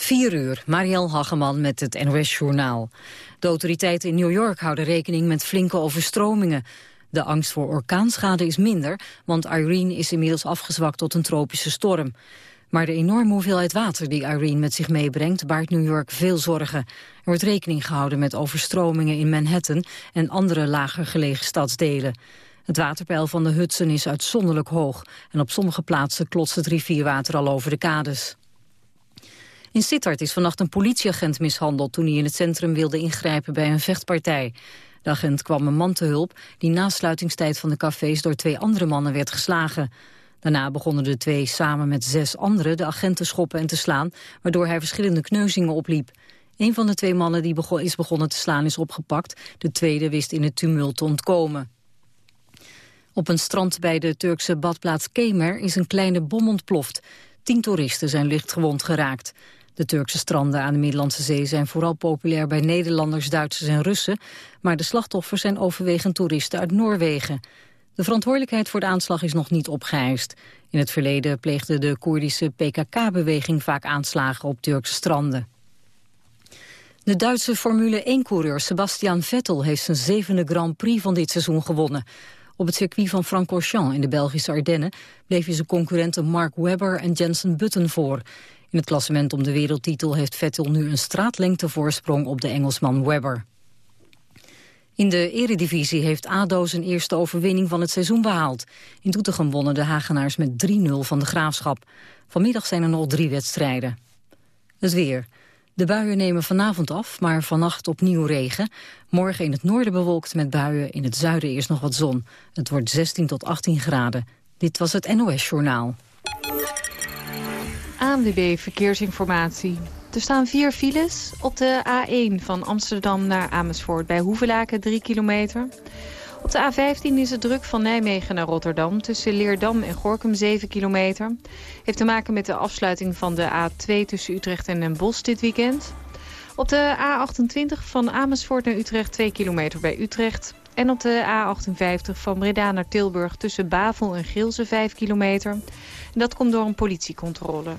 4 uur, Marielle Hageman met het NOS Journaal. De autoriteiten in New York houden rekening met flinke overstromingen. De angst voor orkaanschade is minder, want Irene is inmiddels afgezwakt tot een tropische storm. Maar de enorme hoeveelheid water die Irene met zich meebrengt baart New York veel zorgen. Er wordt rekening gehouden met overstromingen in Manhattan en andere lager gelegen stadsdelen. Het waterpeil van de Hudson is uitzonderlijk hoog en op sommige plaatsen klotst het rivierwater al over de kades. In Sittard is vannacht een politieagent mishandeld toen hij in het centrum wilde ingrijpen bij een vechtpartij. De agent kwam een man te hulp die na sluitingstijd van de cafés door twee andere mannen werd geslagen. Daarna begonnen de twee samen met zes anderen de agent te schoppen en te slaan, waardoor hij verschillende kneuzingen opliep. Een van de twee mannen die is begonnen te slaan is opgepakt, de tweede wist in het tumult te ontkomen. Op een strand bij de Turkse badplaats Kemer is een kleine bom ontploft. Tien toeristen zijn lichtgewond geraakt. De Turkse stranden aan de Middellandse Zee zijn vooral populair bij Nederlanders, Duitsers en Russen, maar de slachtoffers zijn overwegend toeristen uit Noorwegen. De verantwoordelijkheid voor de aanslag is nog niet opgeëist. In het verleden pleegde de Koerdische PKK-beweging vaak aanslagen op Turkse stranden. De Duitse Formule 1-coureur Sebastian Vettel heeft zijn zevende Grand Prix van dit seizoen gewonnen. Op het circuit van Francorchamps in de Belgische Ardennen bleef hij zijn concurrenten Mark Webber en Jensen Button voor. In het klassement om de wereldtitel heeft Vettel nu een straatlengte voorsprong op de Engelsman Webber. In de eredivisie heeft ADO zijn eerste overwinning van het seizoen behaald. In Doetinchem wonnen de Hagenaars met 3-0 van de Graafschap. Vanmiddag zijn er nog drie wedstrijden. Het weer. De buien nemen vanavond af, maar vannacht opnieuw regen. Morgen in het noorden bewolkt met buien, in het zuiden eerst nog wat zon. Het wordt 16 tot 18 graden. Dit was het NOS Journaal. ANWB Verkeersinformatie. Er staan vier files op de A1 van Amsterdam naar Amersfoort... bij Hoevelaken 3 kilometer. Op de A15 is het druk van Nijmegen naar Rotterdam... tussen Leerdam en Gorkum 7 kilometer. Heeft te maken met de afsluiting van de A2 tussen Utrecht en Den Bosch dit weekend. Op de A28 van Amersfoort naar Utrecht 2 kilometer bij Utrecht. En op de A58 van Breda naar Tilburg tussen Bavel en Gilze 5 kilometer. Dat komt door een politiecontrole.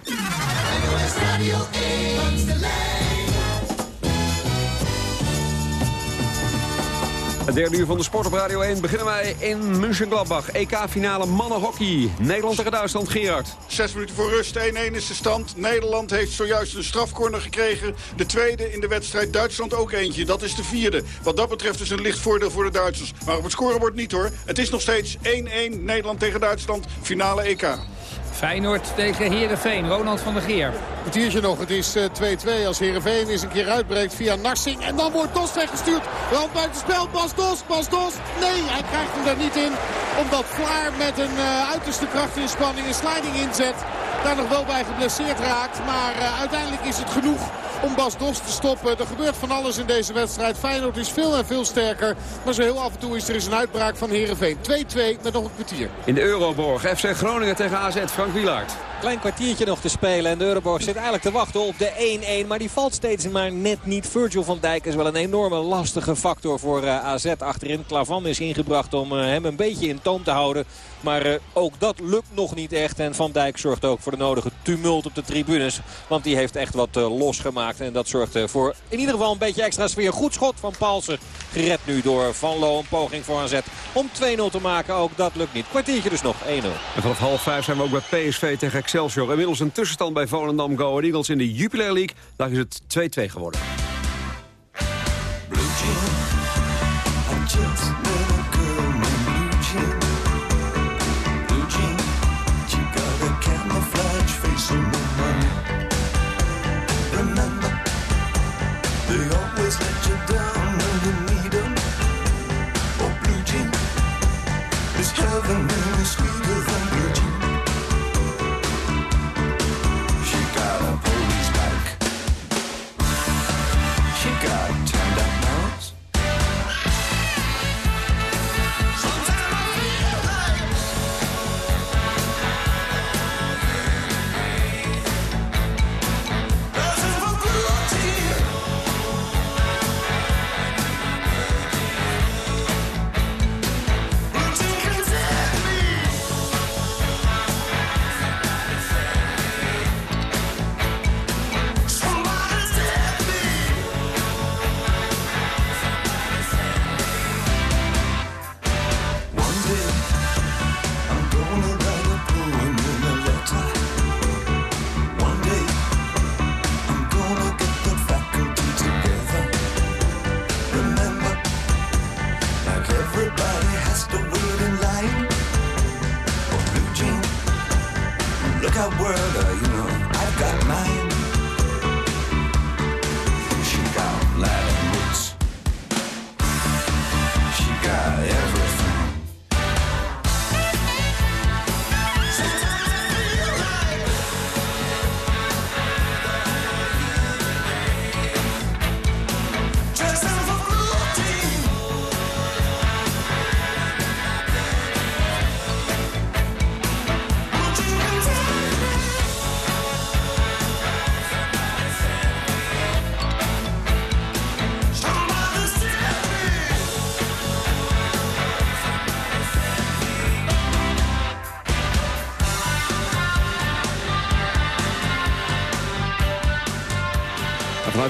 Het derde uur van de Sport op Radio 1 beginnen wij in München-Gladbach. EK-finale mannenhockey. Nederland tegen Duitsland. Gerard. Zes minuten voor rust. 1-1 is de stand. Nederland heeft zojuist een strafcorner gekregen. De tweede in de wedstrijd. Duitsland ook eentje. Dat is de vierde. Wat dat betreft is een licht voordeel voor de Duitsers. Maar op het scorebord niet hoor. Het is nog steeds 1-1 Nederland tegen Duitsland. Finale EK. Feyenoord tegen Herenveen. Ronald van der Geer. Kwartiertje nog. Het is 2-2 eh, als Herenveen eens een keer uitbreekt via Narsing. En dan wordt Dos weggestuurd. Rand buiten spel. Bas Dos. Bas Dos. Nee, hij krijgt hem er niet in. Omdat Vlaar met een uh, uiterste krachtinspanning een sliding inzet. Daar nog wel bij geblesseerd raakt. Maar uh, uiteindelijk is het genoeg om Bas Dos te stoppen. Er gebeurt van alles in deze wedstrijd. Feyenoord is veel en veel sterker. Maar zo heel af en toe is er eens een uitbraak van Herenveen. 2-2 met nog een kwartier. In de Euroborg. FC Groningen tegen AZ. Frank Wielaert. Klein kwartiertje nog te spelen. En de Euroborg zit eigenlijk te wachten op de 1-1. Maar die valt steeds maar net niet. Virgil van Dijk is wel een enorme lastige factor voor uh, AZ achterin. Klavan is ingebracht om uh, hem een beetje in toom te houden. Maar uh, ook dat lukt nog niet echt. En Van Dijk zorgt ook voor de nodige tumult op de tribunes. Want die heeft echt wat losgemaakt. En dat zorgt voor in ieder geval een beetje extra sfeer. Goed schot van Paulsen. Gered nu door Van Loo. Een poging voor AZ om 2-0 te maken. Ook dat lukt niet. Kwartiertje dus nog 1-0. En vanaf half vijf zijn we ook bij PSV tegen Excelsior. Inmiddels een tussenstand bij Volendam Go Eagles in de Jupiler League. Daar is het 2-2 geworden.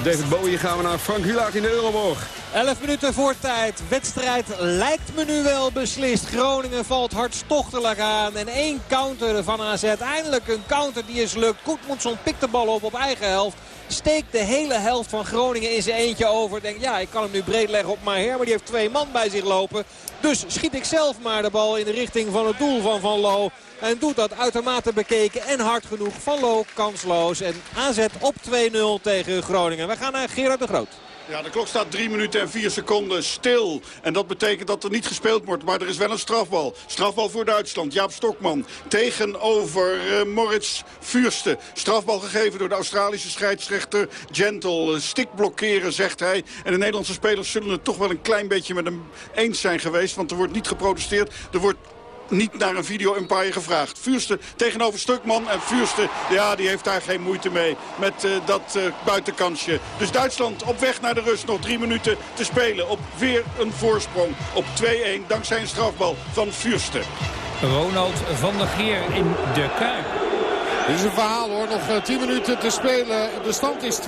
Vanuit David Bowie gaan we naar Frank Wielaert in de Euroborg. 11 minuten voor tijd. Wedstrijd lijkt me nu wel beslist. Groningen valt hartstochtelijk aan. En één counter van AZ. Eindelijk een counter die is lukt. Koetmoetson pikt de bal op op eigen helft. Steekt de hele helft van Groningen in zijn eentje over. Denkt ja, ik kan hem nu breed leggen op Maher. Maar die heeft twee man bij zich lopen. Dus schiet ik zelf maar de bal in de richting van het doel van Van Loo. En doet dat uitermate bekeken en hard genoeg. Van Loo kansloos. En AZ op 2-0 tegen Groningen. We gaan naar Gerard de Groot. Ja, de klok staat 3 minuten en 4 seconden stil. En dat betekent dat er niet gespeeld wordt. Maar er is wel een strafbal. Strafbal voor Duitsland. Jaap Stokman tegenover uh, Moritz Vuurste. Strafbal gegeven door de Australische scheidsrechter Gentle. Stik blokkeren, zegt hij. En de Nederlandse spelers zullen het toch wel een klein beetje met hem eens zijn geweest. Want er wordt niet geprotesteerd. Er wordt niet naar een video-umpire gevraagd. Vuurste tegenover Stukman. En Vuurste, ja, die heeft daar geen moeite mee met uh, dat uh, buitenkansje. Dus Duitsland op weg naar de rust. Nog drie minuten te spelen. Op weer een voorsprong op 2-1. Dankzij een strafbal van Vuurste. Ronald van der Geer in de Kuip. Dit is een verhaal hoor. Nog 10 minuten te spelen. De stand is 2-2.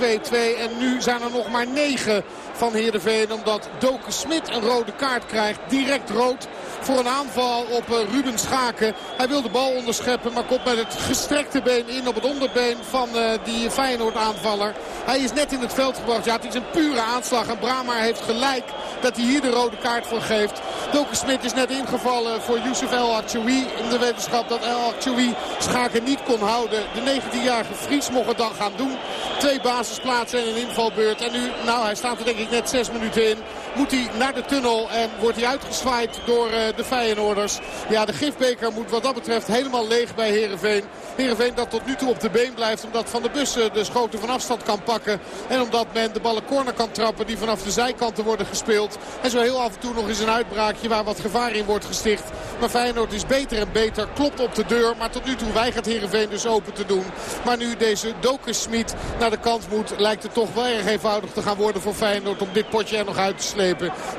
En nu zijn er nog maar 9 van Heerenveen. Omdat Doken Smit een rode kaart krijgt. Direct rood voor een aanval op uh, Ruben Schaken. Hij wil de bal onderscheppen, maar komt met het gestrekte been in op het onderbeen van uh, die Feyenoord aanvaller. Hij is net in het veld gebracht. Ja, het is een pure aanslag. En Brahma heeft gelijk dat hij hier de rode kaart voor geeft. Doken Smit is net ingevallen voor Youssef El Achoui. In de wetenschap dat El Achoui Schaken niet kon houden. De 19-jarige Fries mocht het dan gaan doen. Twee basisplaatsen en een invalbeurt. En nu, nou hij staat er denk ik net zes minuten in. Moet hij naar de tunnel en wordt hij uitgezwaaid door uh, de Feyenoorders. Ja, de gifbeker moet wat dat betreft helemaal leeg bij Heerenveen. Heerenveen dat tot nu toe op de been blijft. Omdat Van de Bussen de schoten van afstand kan pakken. En omdat men de ballen corner kan trappen die vanaf de zijkanten worden gespeeld. En zo heel af en toe nog eens een uitbraakje waar wat gevaar in wordt gesticht. Maar Feyenoord is beter en beter. Klopt op de deur. Maar tot nu toe weigert Heerenveen dus open te doen. Maar nu deze Dokensmit naar de kant moet. Lijkt het toch wel erg eenvoudig te gaan worden voor Feyenoord. Om dit potje er nog uit te slepen.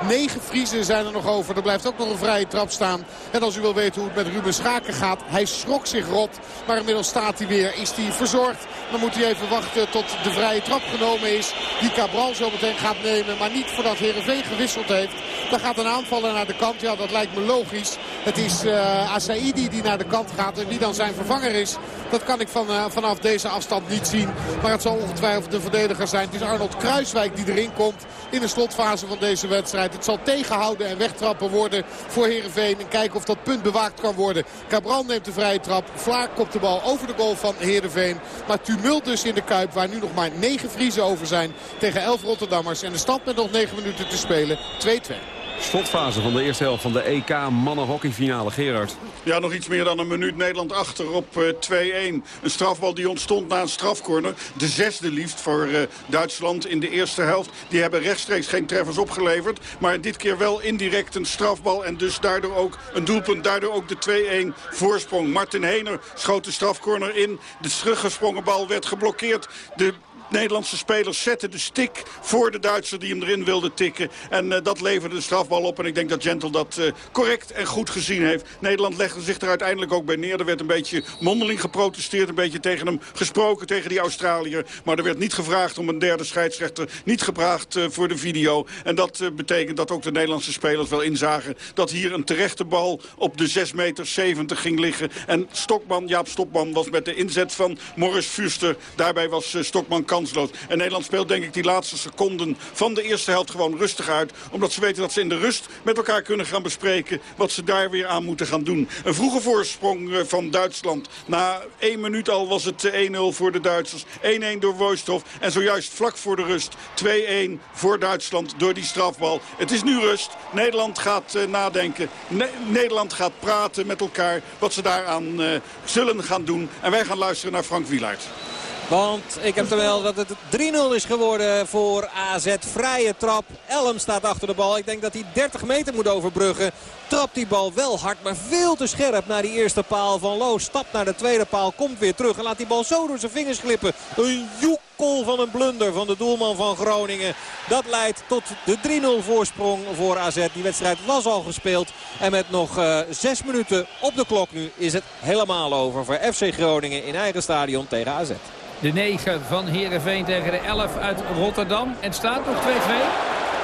Negen Friesen zijn er nog over. Er blijft ook nog een vrije trap staan. En als u wil weten hoe het met Ruben Schaken gaat. Hij schrok zich rot. Maar inmiddels staat hij weer. Is hij verzorgd. Dan moet hij even wachten tot de vrije trap genomen is. Die Cabral zo meteen gaat nemen. Maar niet voordat Heerenveen gewisseld heeft. Dan gaat een aanvaller naar de kant. Ja, dat lijkt me logisch. Het is uh, Asaidi die naar de kant gaat. En wie dan zijn vervanger is. Dat kan ik van, uh, vanaf deze afstand niet zien. Maar het zal ongetwijfeld de verdediger zijn. Het is Arnold Kruiswijk die erin komt in de slotfase van deze wedstrijd. Het zal tegenhouden en wegtrappen worden voor Heerenveen. En kijken of dat punt bewaakt kan worden. Cabral neemt de vrije trap. Vlaar kopt de bal over de goal van Heerenveen. Maar tumult dus in de Kuip waar nu nog maar 9 Vriezen over zijn tegen 11 Rotterdammers. En de stand met nog 9 minuten te spelen 2-2. Slotfase van de eerste helft van de EK mannenhockeyfinale. Gerard. Ja, nog iets meer dan een minuut Nederland achter op uh, 2-1. Een strafbal die ontstond na een strafcorner. De zesde liefst voor uh, Duitsland in de eerste helft. Die hebben rechtstreeks geen treffers opgeleverd. Maar dit keer wel indirect een strafbal. En dus daardoor ook een doelpunt. Daardoor ook de 2-1 voorsprong. Martin Hener schoot de strafcorner in. De teruggesprongen bal werd geblokkeerd. De Nederlandse spelers zetten de stick voor de Duitser die hem erin wilde tikken. En uh, dat leverde de strafbal op. En ik denk dat Gentle dat uh, correct en goed gezien heeft. Nederland legde zich er uiteindelijk ook bij neer. Er werd een beetje mondeling geprotesteerd. Een beetje tegen hem gesproken, tegen die Australiër. Maar er werd niet gevraagd om een derde scheidsrechter. Niet gevraagd uh, voor de video. En dat betekent dat ook de Nederlandse spelers wel inzagen... dat hier een terechte bal op de 6 meter 70 ging liggen. En Stokman, Jaap Stokman, was met de inzet van Morris Fuster. Daarbij was Stokman En Nederland speelt denk ik die laatste seconden van de eerste helft gewoon rustig uit. Omdat ze weten dat ze in de rust met elkaar kunnen gaan bespreken wat ze daar weer aan moeten gaan doen. Een vroege voorsprong van Duitsland. Na één minuut al was het 1-0 voor de Duitsers. 1-1 door Woisthof. En zojuist vlak voor de rust 2-1 voor Duitsland door die strafbal. Het is nu rust. Nederland gaat uh, nadenken. Ne Nederland gaat praten met elkaar wat ze daaraan uh, zullen gaan doen. En wij gaan luisteren naar Frank Wielaert. Want ik heb wel dat het 3-0 is geworden voor AZ. Vrije trap. Elm staat achter de bal. Ik denk dat hij 30 meter moet overbruggen. Trapt die bal wel hard, maar veel te scherp naar die eerste paal van Loos. Stapt naar de tweede paal, komt weer terug en laat die bal zo door zijn vingers glippen. Een joekel van een blunder van de doelman van Groningen. Dat leidt tot de 3-0 voorsprong voor AZ. Die wedstrijd was al gespeeld. En met nog uh, zes minuten op de klok nu is het helemaal over voor FC Groningen in eigen stadion tegen AZ. De 9 van Heerenveen tegen de 11 uit Rotterdam. En staat nog 2-2.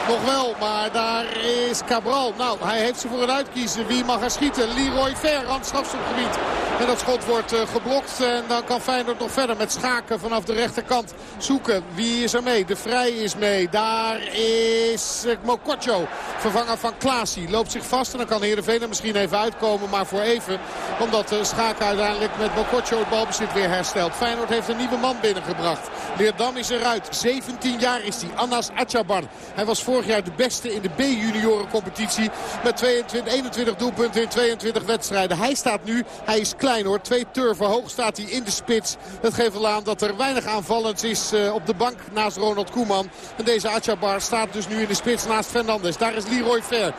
Nog wel, maar daar is Cabral. Nou, hij heeft ze voor het uitkiezen. Wie mag er schieten? Leroy Ver, strafschopgebied. En dat schot wordt uh, geblokt. En dan kan Feyenoord nog verder met schaken vanaf de rechterkant zoeken. Wie is er mee? De Vrij is mee. Daar is uh, Mokotjo, vervanger van Klaasie. Loopt zich vast en dan kan Heerenveen er misschien even uitkomen. Maar voor even, omdat Schaken uiteindelijk met Mokotjo het balbezit weer herstelt. Feyenoord heeft een nieuwe man binnengebracht. Leerdam is eruit. 17 jaar is hij. Anas Atjabar. Hij was vorig jaar de beste in de B-juniorencompetitie. Met 22, 21 doelpunten in 22 wedstrijden. Hij staat nu, hij is hoor. Twee turven hoog staat hij in de spits. Dat geeft wel aan dat er weinig aanvallends is uh, op de bank naast Ronald Koeman. En deze Atjabar staat dus nu in de spits naast Fernandes. Daar is Leroy Ver.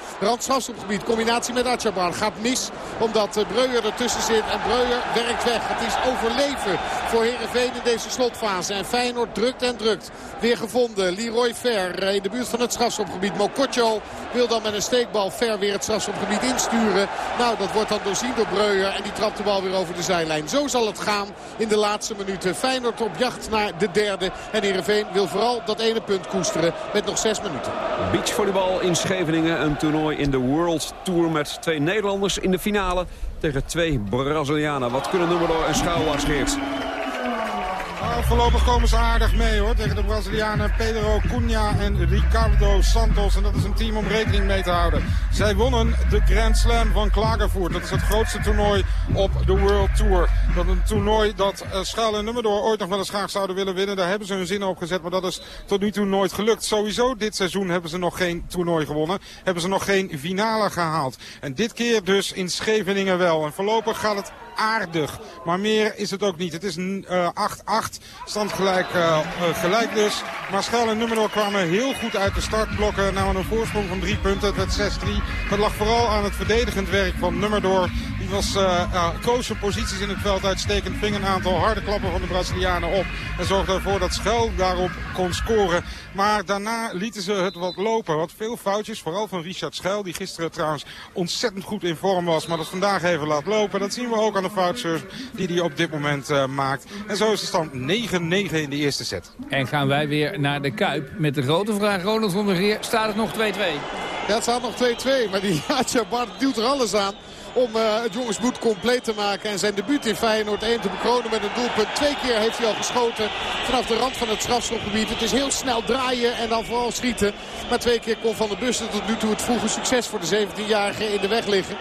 gebied. Combinatie met Atjabar. Gaat mis omdat uh, Breuer ertussen zit. En Breuer werkt weg. Het is overleven voor Herenveen in deze slotfase. En Feyenoord drukt en drukt. Weer gevonden. Leroy Ver uh, in de buurt van het strafschopgebied. Mokotjo wil dan met een steekbal ver weer het strafschopgebied insturen. Nou, dat wordt dan doorzien door Breuer. En die trapt de bal weer over de zijlijn. Zo zal het gaan in de laatste minuten. Feyenoord op jacht naar de derde. En Heerenveen wil vooral dat ene punt koesteren met nog zes minuten. Beachvolleybal in Scheveningen. Een toernooi in de World Tour met twee Nederlanders in de finale. Tegen twee Brazilianen. Wat kunnen Nummerdoor en Schouw Geert? Nou, voorlopig komen ze aardig mee hoor. Tegen de Brazilianen Pedro Cunha en Ricardo Santos. En dat is een team om rekening mee te houden. Zij wonnen de Grand Slam van Klagenvoort. Dat is het grootste toernooi op de World Tour. Dat een toernooi dat uh, Schaal en ooit nog wel eens graag zouden willen winnen. Daar hebben ze hun zin op gezet. Maar dat is tot nu toe nooit gelukt. Sowieso dit seizoen hebben ze nog geen toernooi gewonnen. Hebben ze nog geen finale gehaald. En dit keer dus in Scheveningen wel. En voorlopig gaat het aardig. Maar meer is het ook niet. Het is 8-8. Uh, Stand gelijk, uh, gelijk dus. Maar Schel en Nummerdoor kwamen heel goed uit de startblokken. Namen een voorsprong van drie punten. Werd 6-3. Dat lag vooral aan het verdedigend werk van Nummerdoor. Was, uh, koos zijn posities in het veld uitstekend. Ving een aantal harde klappen van de Brazilianen op. En zorgde ervoor dat Schel daarop kon scoren. Maar daarna lieten ze het wat lopen. Wat veel foutjes, vooral van Richard Schel. Die gisteren trouwens ontzettend goed in vorm was. Maar dat vandaag even laat lopen. Dat zien we ook aan de foutjes die hij op dit moment uh, maakt. En zo is de stand 9-9 in de eerste set. En gaan wij weer naar de Kuip met de grote vraag. Ronald van der Geer, staat het nog 2-2? Ja, het staat nog 2-2. Maar die Atja Bart duwt er alles aan om uh, het jongensboet compleet te maken. En zijn debuut in Feyenoord 1 te bekronen met een doelpunt. Twee keer heeft hij al geschoten vanaf de rand van het strafschopgebied. Het is heel snel draaien en dan vooral schieten. Maar twee keer kon Van der Bussen tot nu toe het vroege succes voor de 17-jarige in de weg liggen.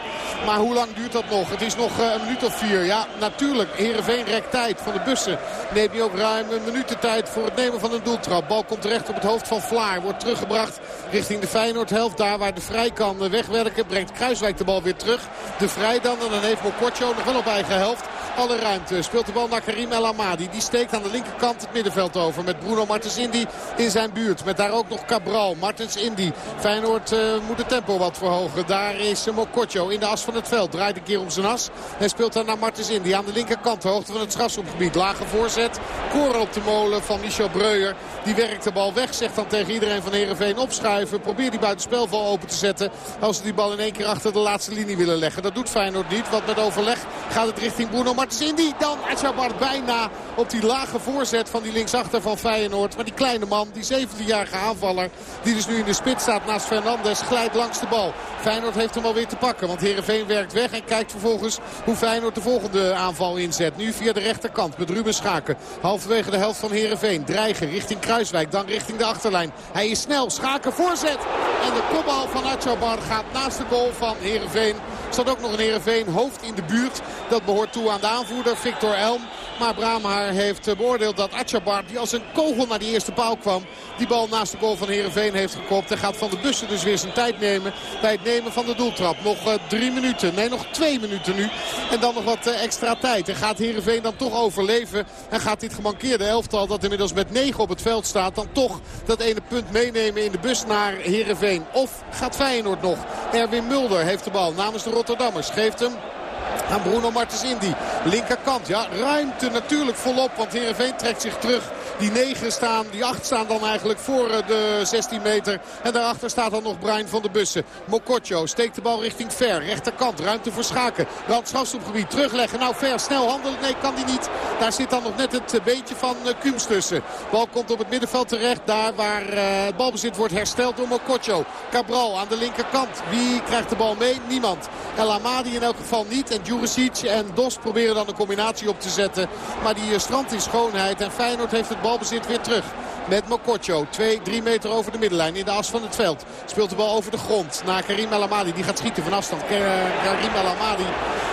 Maar hoe lang duurt dat nog? Het is nog uh, een minuut of vier. Ja, natuurlijk. Heerenveen rekt tijd. Van de Bussen neemt hij ook ruim een minuut de tijd voor het nemen van een doeltrap. Bal komt terecht op het hoofd van Vlaar. Wordt teruggebracht richting de Feyenoord-helft. Daar waar de Vrij kan wegwerken. Brengt Kruiswijk de bal weer terug de Vrij dan. En dan heeft Mokotjo nog wel op eigen helft alle ruimte. Speelt de bal naar Karim El Amadi. Die steekt aan de linkerkant het middenveld over. Met Bruno Martens Indy in zijn buurt. Met daar ook nog Cabral. Martens Indy. Feyenoord uh, moet het tempo wat verhogen. Daar is Mokotjo in de as van het veld. Draait een keer om zijn as. Hij speelt dan naar Martens Indy aan de linkerkant. Hoogte van het strafschopgebied. Lage voorzet. Koren op de molen van Michel Breuer. Die werkt de bal weg. Zegt dan tegen iedereen van Heerenveen opschuiven. Probeer die buitenspelval open te zetten. Als ze die bal in één keer achter de laatste linie willen leggen. Dat doet Feyenoord niet. Want met overleg gaat het richting Bruno Martens Indy. Dan Atjabar bijna op die lage voorzet van die linksachter van Feyenoord. Maar die kleine man, die 17-jarige aanvaller. Die dus nu in de spits staat naast Fernandes. Glijdt langs de bal. Feyenoord heeft hem alweer te pakken. Want Heerenveen werkt weg en kijkt vervolgens hoe Feyenoord de volgende aanval inzet. Nu via de rechterkant met Ruben Schaken. Halverwege de helft van Heerenveen. Dreigen richting Kruiswijk. Dan richting de achterlijn. Hij is snel. Schaken voorzet. En de kopbal van Atjabar gaat naast de goal van Heerenveen. Staat ook nog een Heerenveen hoofd in de buurt. Dat behoort toe aan de aanvoerder Victor Elm. Maar Brahmaar heeft beoordeeld dat Atjabar, die als een kogel naar die eerste paal kwam... die bal naast de goal van Heerenveen heeft gekopt. En gaat Van de Bussen dus weer zijn tijd nemen bij het nemen van de doeltrap. Nog uh, drie minuten, nee nog twee minuten nu. En dan nog wat uh, extra tijd. En gaat Heerenveen dan toch overleven. En gaat dit gemankeerde elftal dat inmiddels met negen op het veld staat... dan toch dat ene punt meenemen in de bus naar Heerenveen. Of gaat Feyenoord nog? Erwin Mulder heeft de bal namens de Rotterdammers. Geeft hem aan Bruno Martens Indy. Linkerkant, ja, ruimte natuurlijk volop. Want Heerenveen trekt zich terug Die 9 staan, die 8 staan dan eigenlijk voor de 16 meter. En daarachter staat dan nog Brian van der Bussen. Mokotjo steekt de bal richting Ver. Rechterkant, ruimte voor Schaken. Rand gebied terugleggen. Nou Ver, snel handelen. Nee, kan die niet. Daar zit dan nog net het beentje van Kums tussen. Bal komt op het middenveld terecht. Daar waar het balbezit wordt hersteld door Mokotjo. Cabral aan de linkerkant. Wie krijgt de bal mee? Niemand. El Amadi in elk geval niet. En Juricic en Dos proberen dan een combinatie op te zetten. Maar die strand in schoonheid. En Feyenoord heeft het balbezit weer terug met Mokotjo. 2, 3 meter over de middenlijn in de as van het veld. Speelt de bal over de grond naar Karim El Amadi. Die gaat schieten van afstand. Karim El Amadi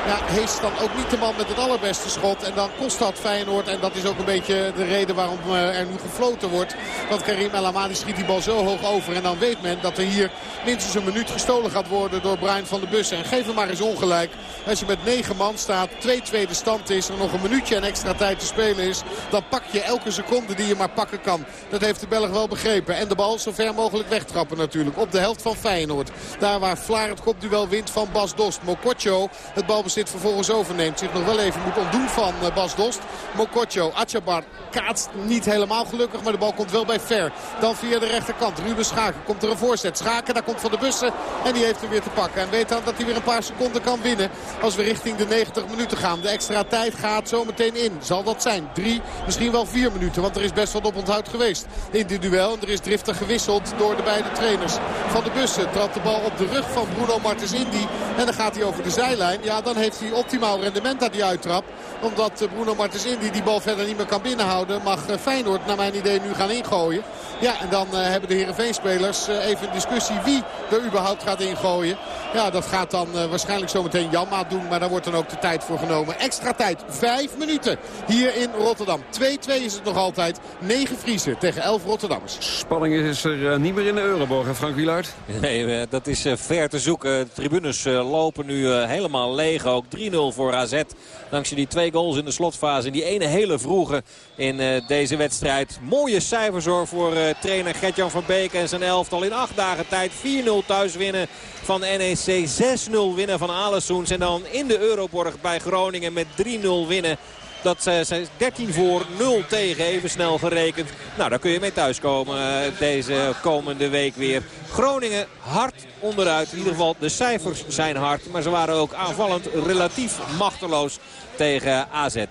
ja, heeft dan ook niet de man met het allerbeste schot. En dan kost dat Feyenoord. En dat is ook een beetje de reden waarom eh, er nu gefloten wordt. Want Karim El Amadi schiet die bal zo hoog over. En dan weet men dat er hier minstens een minuut gestolen gaat worden door Brian van der Bussen. En geef hem maar eens ongelijk. Als je met 9 man staat, 2-2 de stand is, er nog een minuutje en extra tijd te spelen is. Dan pak je elke seconde die je maar pakken kan. Dat heeft de Belg wel begrepen. En de bal zo ver mogelijk wegtrappen natuurlijk. Op de helft van Feyenoord. Daar waar Vlaar het kopduel wint van Bas Dost. Mokotjo het balbezit vervolgens overneemt. Zich nog wel even moet ontdoen van eh, Bas Dost. Mokotjo, Atjabar kaatst niet helemaal gelukkig. Maar de bal komt wel bij Ver. Dan via de rechterkant. Ruben Schaken komt er een voorzet. Schaken, daar komt Van de Bussen. En die heeft hem weer te pakken. En weet dan dat hij weer een paar seconden kan winnen. Als we richting de 90 minuten gaan. De extra tijd gaat zo meteen in. Zal dat zijn? Drie, misschien wel vier minuten. Want er is best wat op onthoud geweest in dit duel. En er is driftig gewisseld door de beide trainers. Van de Bussen trapt de bal op de rug van Bruno Martens Indy. En dan gaat hij over de zijlijn. Ja, dan heeft hij optimaal rendement aan die uittrap. Omdat Bruno Martens Indy die bal verder niet meer kan binnenhouden. Mag eh, Feyenoord naar mijn idee nu gaan ingooien. Ja, en dan uh, hebben de Heerenveen-spelers even een discussie wie er überhaupt gaat ingooien. Ja, dat gaat dan waarschijnlijk zometeen Janma doen. Maar daar wordt dan ook de tijd voor genomen. Extra tijd, vijf minuten hier in Rotterdam. 2-2 is het nog altijd. 9 Friese tegen 11 Rotterdammers. Spanning is er niet meer in de Euroborg, Frank Wielaert? Nee, dat is ver te zoeken. De tribunes lopen nu helemaal leeg. Ook 3-0 voor AZ. Dankzij die twee goals in de slotfase. En die ene hele vroege in deze wedstrijd. Mooie cijfers hoor voor trainer Gertjan van Beek en zijn elftal in acht dagen tijd 4-0 thuis winnen van NEC. 6-0 winnen van Alessoens en dan in de Euroborg bij Groningen met 3-0 winnen. Dat zijn 13 voor 0 tegen, even snel gerekend. Nou, daar kun je mee thuiskomen eh, deze komende week weer. Groningen hard onderuit. In ieder geval, de cijfers zijn hard. Maar ze waren ook aanvallend relatief machteloos tegen AZ. 3-0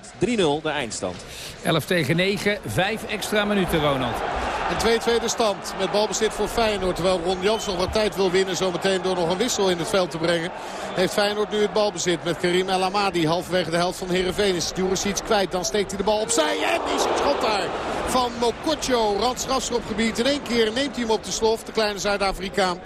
de eindstand. 11 tegen 9, 5 extra minuten Ronald. Een 2-2 de stand met balbezit voor Feyenoord. Terwijl Ron Jans nog wat tijd wil winnen. Zometeen door nog een wissel in het veld te brengen. Heeft Feyenoord nu het balbezit met Karim El Amadi. Halverwege de helft van Heerenveen is iets kwijt. Dan steekt hij de bal opzij. En is het schot daar van Mokotjo. Randstrafschopgebied. In één keer neemt hij hem op de slof. De kleine Zuid-Afrikaan.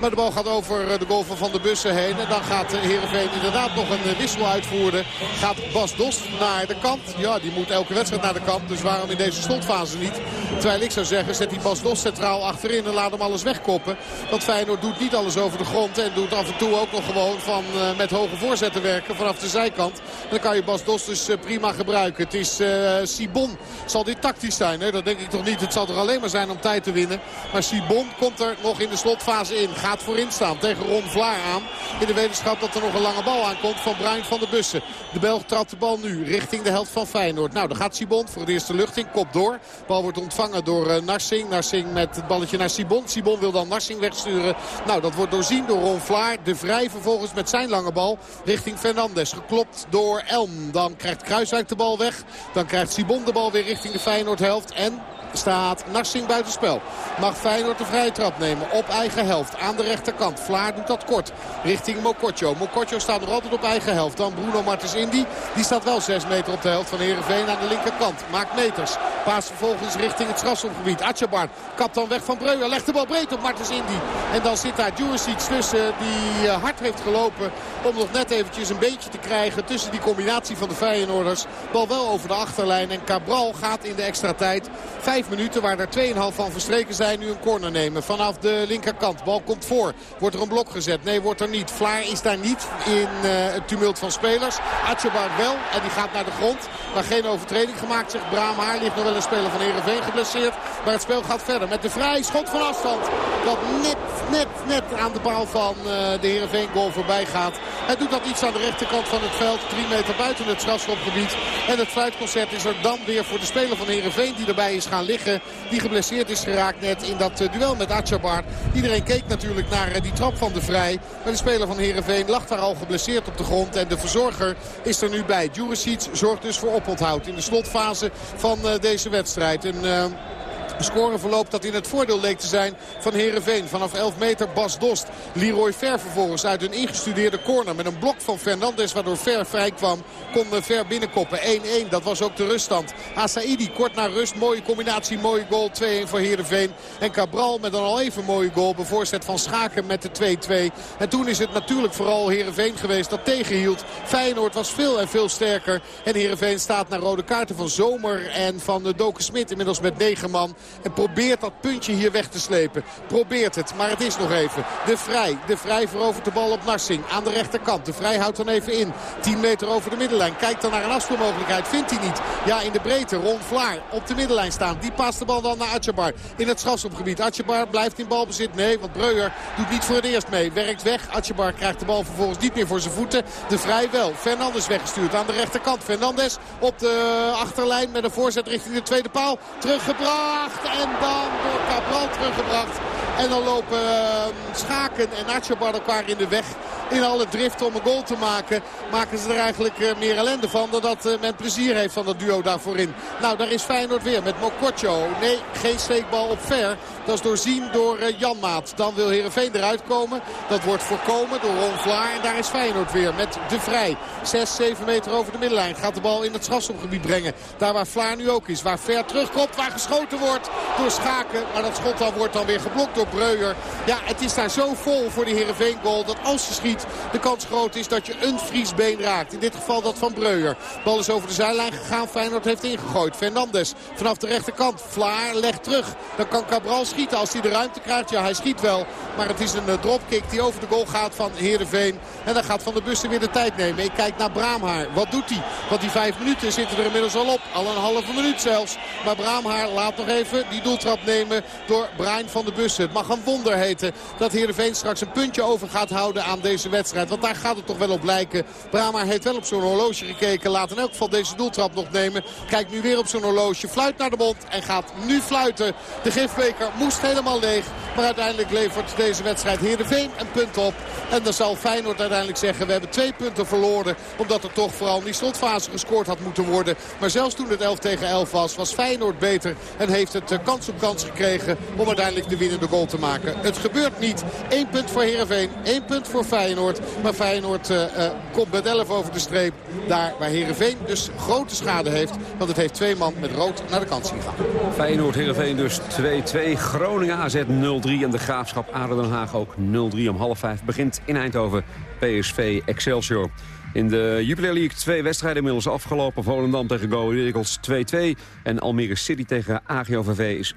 Maar de bal gaat over eh, de goal van der Bussen heen. En dan gaat eh, Heerenveen inderdaad nog een eh, wissel uitvoeren. Gaat Bas Dost naar de kant. Ja, die moet elke wedstrijd naar de kant. Dus waarom in deze slotfase niet? Terwijl ik zou zeggen, zet die Bas Dost centraal achterin en laat hem alles wegkoppen. Want Feyenoord doet niet alles over de grond. En doet af en toe ook nog gewoon van, met hoge voorzetten werken vanaf de zijkant. dan kan je Bas Dost dus prima gebruiken. Het is uh, Sibon. Zal dit tactisch zijn? Hè? Dat denk ik toch niet. Het zal er alleen maar zijn om tijd te winnen. Maar Sibon komt er nog in de slotfase in voorin staan tegen Ron Vlaar aan. In de wetenschap dat er nog een lange bal aankomt van Bruin van der Bussen. De Belg trapt de bal nu richting de helft van Feyenoord. Nou, dan gaat Sibon voor de eerste lucht in. Kop door. De bal wordt ontvangen door uh, Narsing. Narsing met het balletje naar Sibon. Sibon wil dan Narsing wegsturen. Nou, dat wordt doorzien door Ron Vlaar. De Vrij vervolgens met zijn lange bal richting Fernandes. Geklopt door Elm. Dan krijgt Kruiswijk de bal weg. Dan krijgt Sibon de bal weer richting de Feyenoord helft. En staat Narsing buitenspel. Mag Feyenoord de vrije trap nemen op eigen helft. Aan de rechterkant. Vlaar doet dat kort. Richting Mokotjo. Mokotjo staat nog altijd op eigen helft. Dan Bruno Martens Indy. Die staat wel 6 meter op de helft van Heerenveen aan de linkerkant. Maakt meters. Paas vervolgens richting het strafschopgebied. Atjabar kapt dan weg van Breuer. Legt de bal breed op Martens Indy. En dan zit daar Juricic tussen die eh, hard heeft gelopen. Om nog net eventjes een beetje te krijgen tussen die combinatie van de Feyenoorders. Bal wel over de achterlijn. En Cabral gaat in de extra tijd minuten waar er 2,5 van verstreken zijn. Nu een corner nemen vanaf de linkerkant. Bal komt voor. Wordt er een blok gezet? Nee, wordt er niet. Vlaar is daar niet in uh, het tumult van spelers. Atjebar wel. En die gaat naar de grond. Maar geen overtreding gemaakt, zegt Braam. Haar ligt nog wel een speler van Heerenveen geblesseerd. Maar het spel gaat verder met de vrije schot van afstand. Dat net, net, net aan de bal van uh, de Heerenveen goal voorbij gaat. Hij doet dat iets aan de rechterkant van het veld. Drie meter buiten het strafschopgebied. En het fluitconcert is er dan weer voor de speler van Heerenveen die erbij is gaan liggen. Die geblesseerd is geraakt net in dat uh, duel met Atjabar. Iedereen keek natuurlijk naar uh, die trap van de Vrij. Maar de speler van Heerenveen lag daar al geblesseerd op de grond. En de verzorger is er nu bij. Juricic zorgt dus voor oponthoud in de slotfase van uh, deze wedstrijd. Een scoreverloop dat in het voordeel leek te zijn van Herenveen. Vanaf 11 meter Bas Dost. Leroy Ver vervolgens uit een ingestudeerde corner met een blok van Fernandes. Waardoor Ver vrij kwam. Kon Ver binnenkoppen. 1-1. Dat was ook de ruststand. Asaidi kort na rust. Mooie combinatie. Mooie goal. 2-1 voor Herenveen. En Cabral met een al even mooie goal. Bevoorzet van Schaken met de 2-2. En toen is het natuurlijk vooral Herenveen geweest dat tegenhield. Feyenoord was veel en veel sterker. En Herenveen staat naar rode kaarten van Zomer en van Doken Smit. Inmiddels met 9 man. En probeert dat puntje hier weg te slepen. Probeert het, maar het is nog even. De Vrij. De Vrij verovert de bal op Narsing. Aan de rechterkant. De Vrij houdt dan even in. 10 meter over de middenlijn. Kijkt dan naar een afspeelmogelijkheid. Vindt hij niet. Ja, in de breedte. Ron Vlaar op de middenlijn staan. Die past de bal dan naar Atjebar. In het strafschopgebied. Atjebar blijft in balbezit. Nee, want Breuer doet niet voor het eerst mee. Werkt weg. Atjebar krijgt de bal vervolgens niet meer voor zijn voeten. De Vrij wel. Fernandes weggestuurd aan de rechterkant. Fernandes op de achterlijn met een voorzet richting de tweede paal. Teruggebracht. En dan door Cabral teruggebracht. En dan lopen uh, Schaken en Archibald elkaar in de weg in alle drift om een goal te maken. Maken ze er eigenlijk uh, meer ellende van dan dat uh, men plezier heeft van dat duo daarvoor in. Nou, daar is Feyenoord weer met Mokotjo. Nee, geen steekbal op ver. Dat is doorzien door uh, Janmaat. Dan wil Heerenveen eruit komen. Dat wordt voorkomen door Ron Vlaar. En daar is Feyenoord weer met De Vrij. 6, 7 meter over de middenlijn. Gaat de bal in het strafschopgebied brengen. Daar waar Vlaar nu ook is. Waar ver terugkomt. Waar geschoten wordt door Schaken. Maar dat schot dan wordt dan weer geblokt door Breuer. Ja, het is daar zo vol voor de Heerenveen goal. Dat als je schiet de kans groot is dat je een Friesbeen raakt. In dit geval dat van Breuer. Bal is over de zijlijn gegaan. Feyenoord heeft ingegooid. Fernandes vanaf de rechterkant. Vlaar legt terug. Dan kan Cabral schieten als hij de ruimte krijgt. Ja, hij schiet wel. Maar het is een uh, dropkick die over de goal gaat van Heerenveen. En dan gaat Van der Bussen weer de tijd nemen. Ik kijk naar Braamhaar. Wat doet hij? Want die vijf minuten zitten er inmiddels al op. Al een halve minuut zelfs. Maar Braamhaar laat nog even die doeltrap nemen door Brian van der Bussen. Het mag een wonder heten dat Heerenveen straks een puntje over gaat houden aan deze wedstrijd. Want daar gaat het toch wel op lijken. Braamhaar heeft wel op zo'n horloge gekeken. Laat in elk geval deze doeltrap nog nemen. Kijkt nu weer op zo'n horloge. Fluit naar de mond en gaat nu fluiten. De gifbeker moest helemaal leeg. Maar uiteindelijk levert deze wedstrijd Heerenveen een punt op. En dan zal Feyenoord uiteindelijk zeggen... we hebben twee punten verloren. Omdat er toch vooral in die slotfase gescoord had moeten worden. Maar zelfs toen het 11 tegen 11 was, was Feyenoord beter. En heeft het kans op kans gekregen om uiteindelijk de winnende goal te maken. Het gebeurt niet. Eén punt voor Heerenveen, één punt voor Feyenoord. Maar Feyenoord uh, uh, komt met 11 over de streep. Daar waar Heerenveen dus grote schade heeft. Want het heeft twee man met rood naar de kant zien gaan. Feyenoord Heerenveen dus 2-2. Groningen AZ 0-3. En de Graafschap Aden Den Haag ook 0-3 om half vijf. Begint in Eindhoven PSV Excelsior. In de Jupiler League twee wedstrijden inmiddels afgelopen. Volendam tegen Go Eagles 2-2. En Almere City tegen AGOVV is 4-1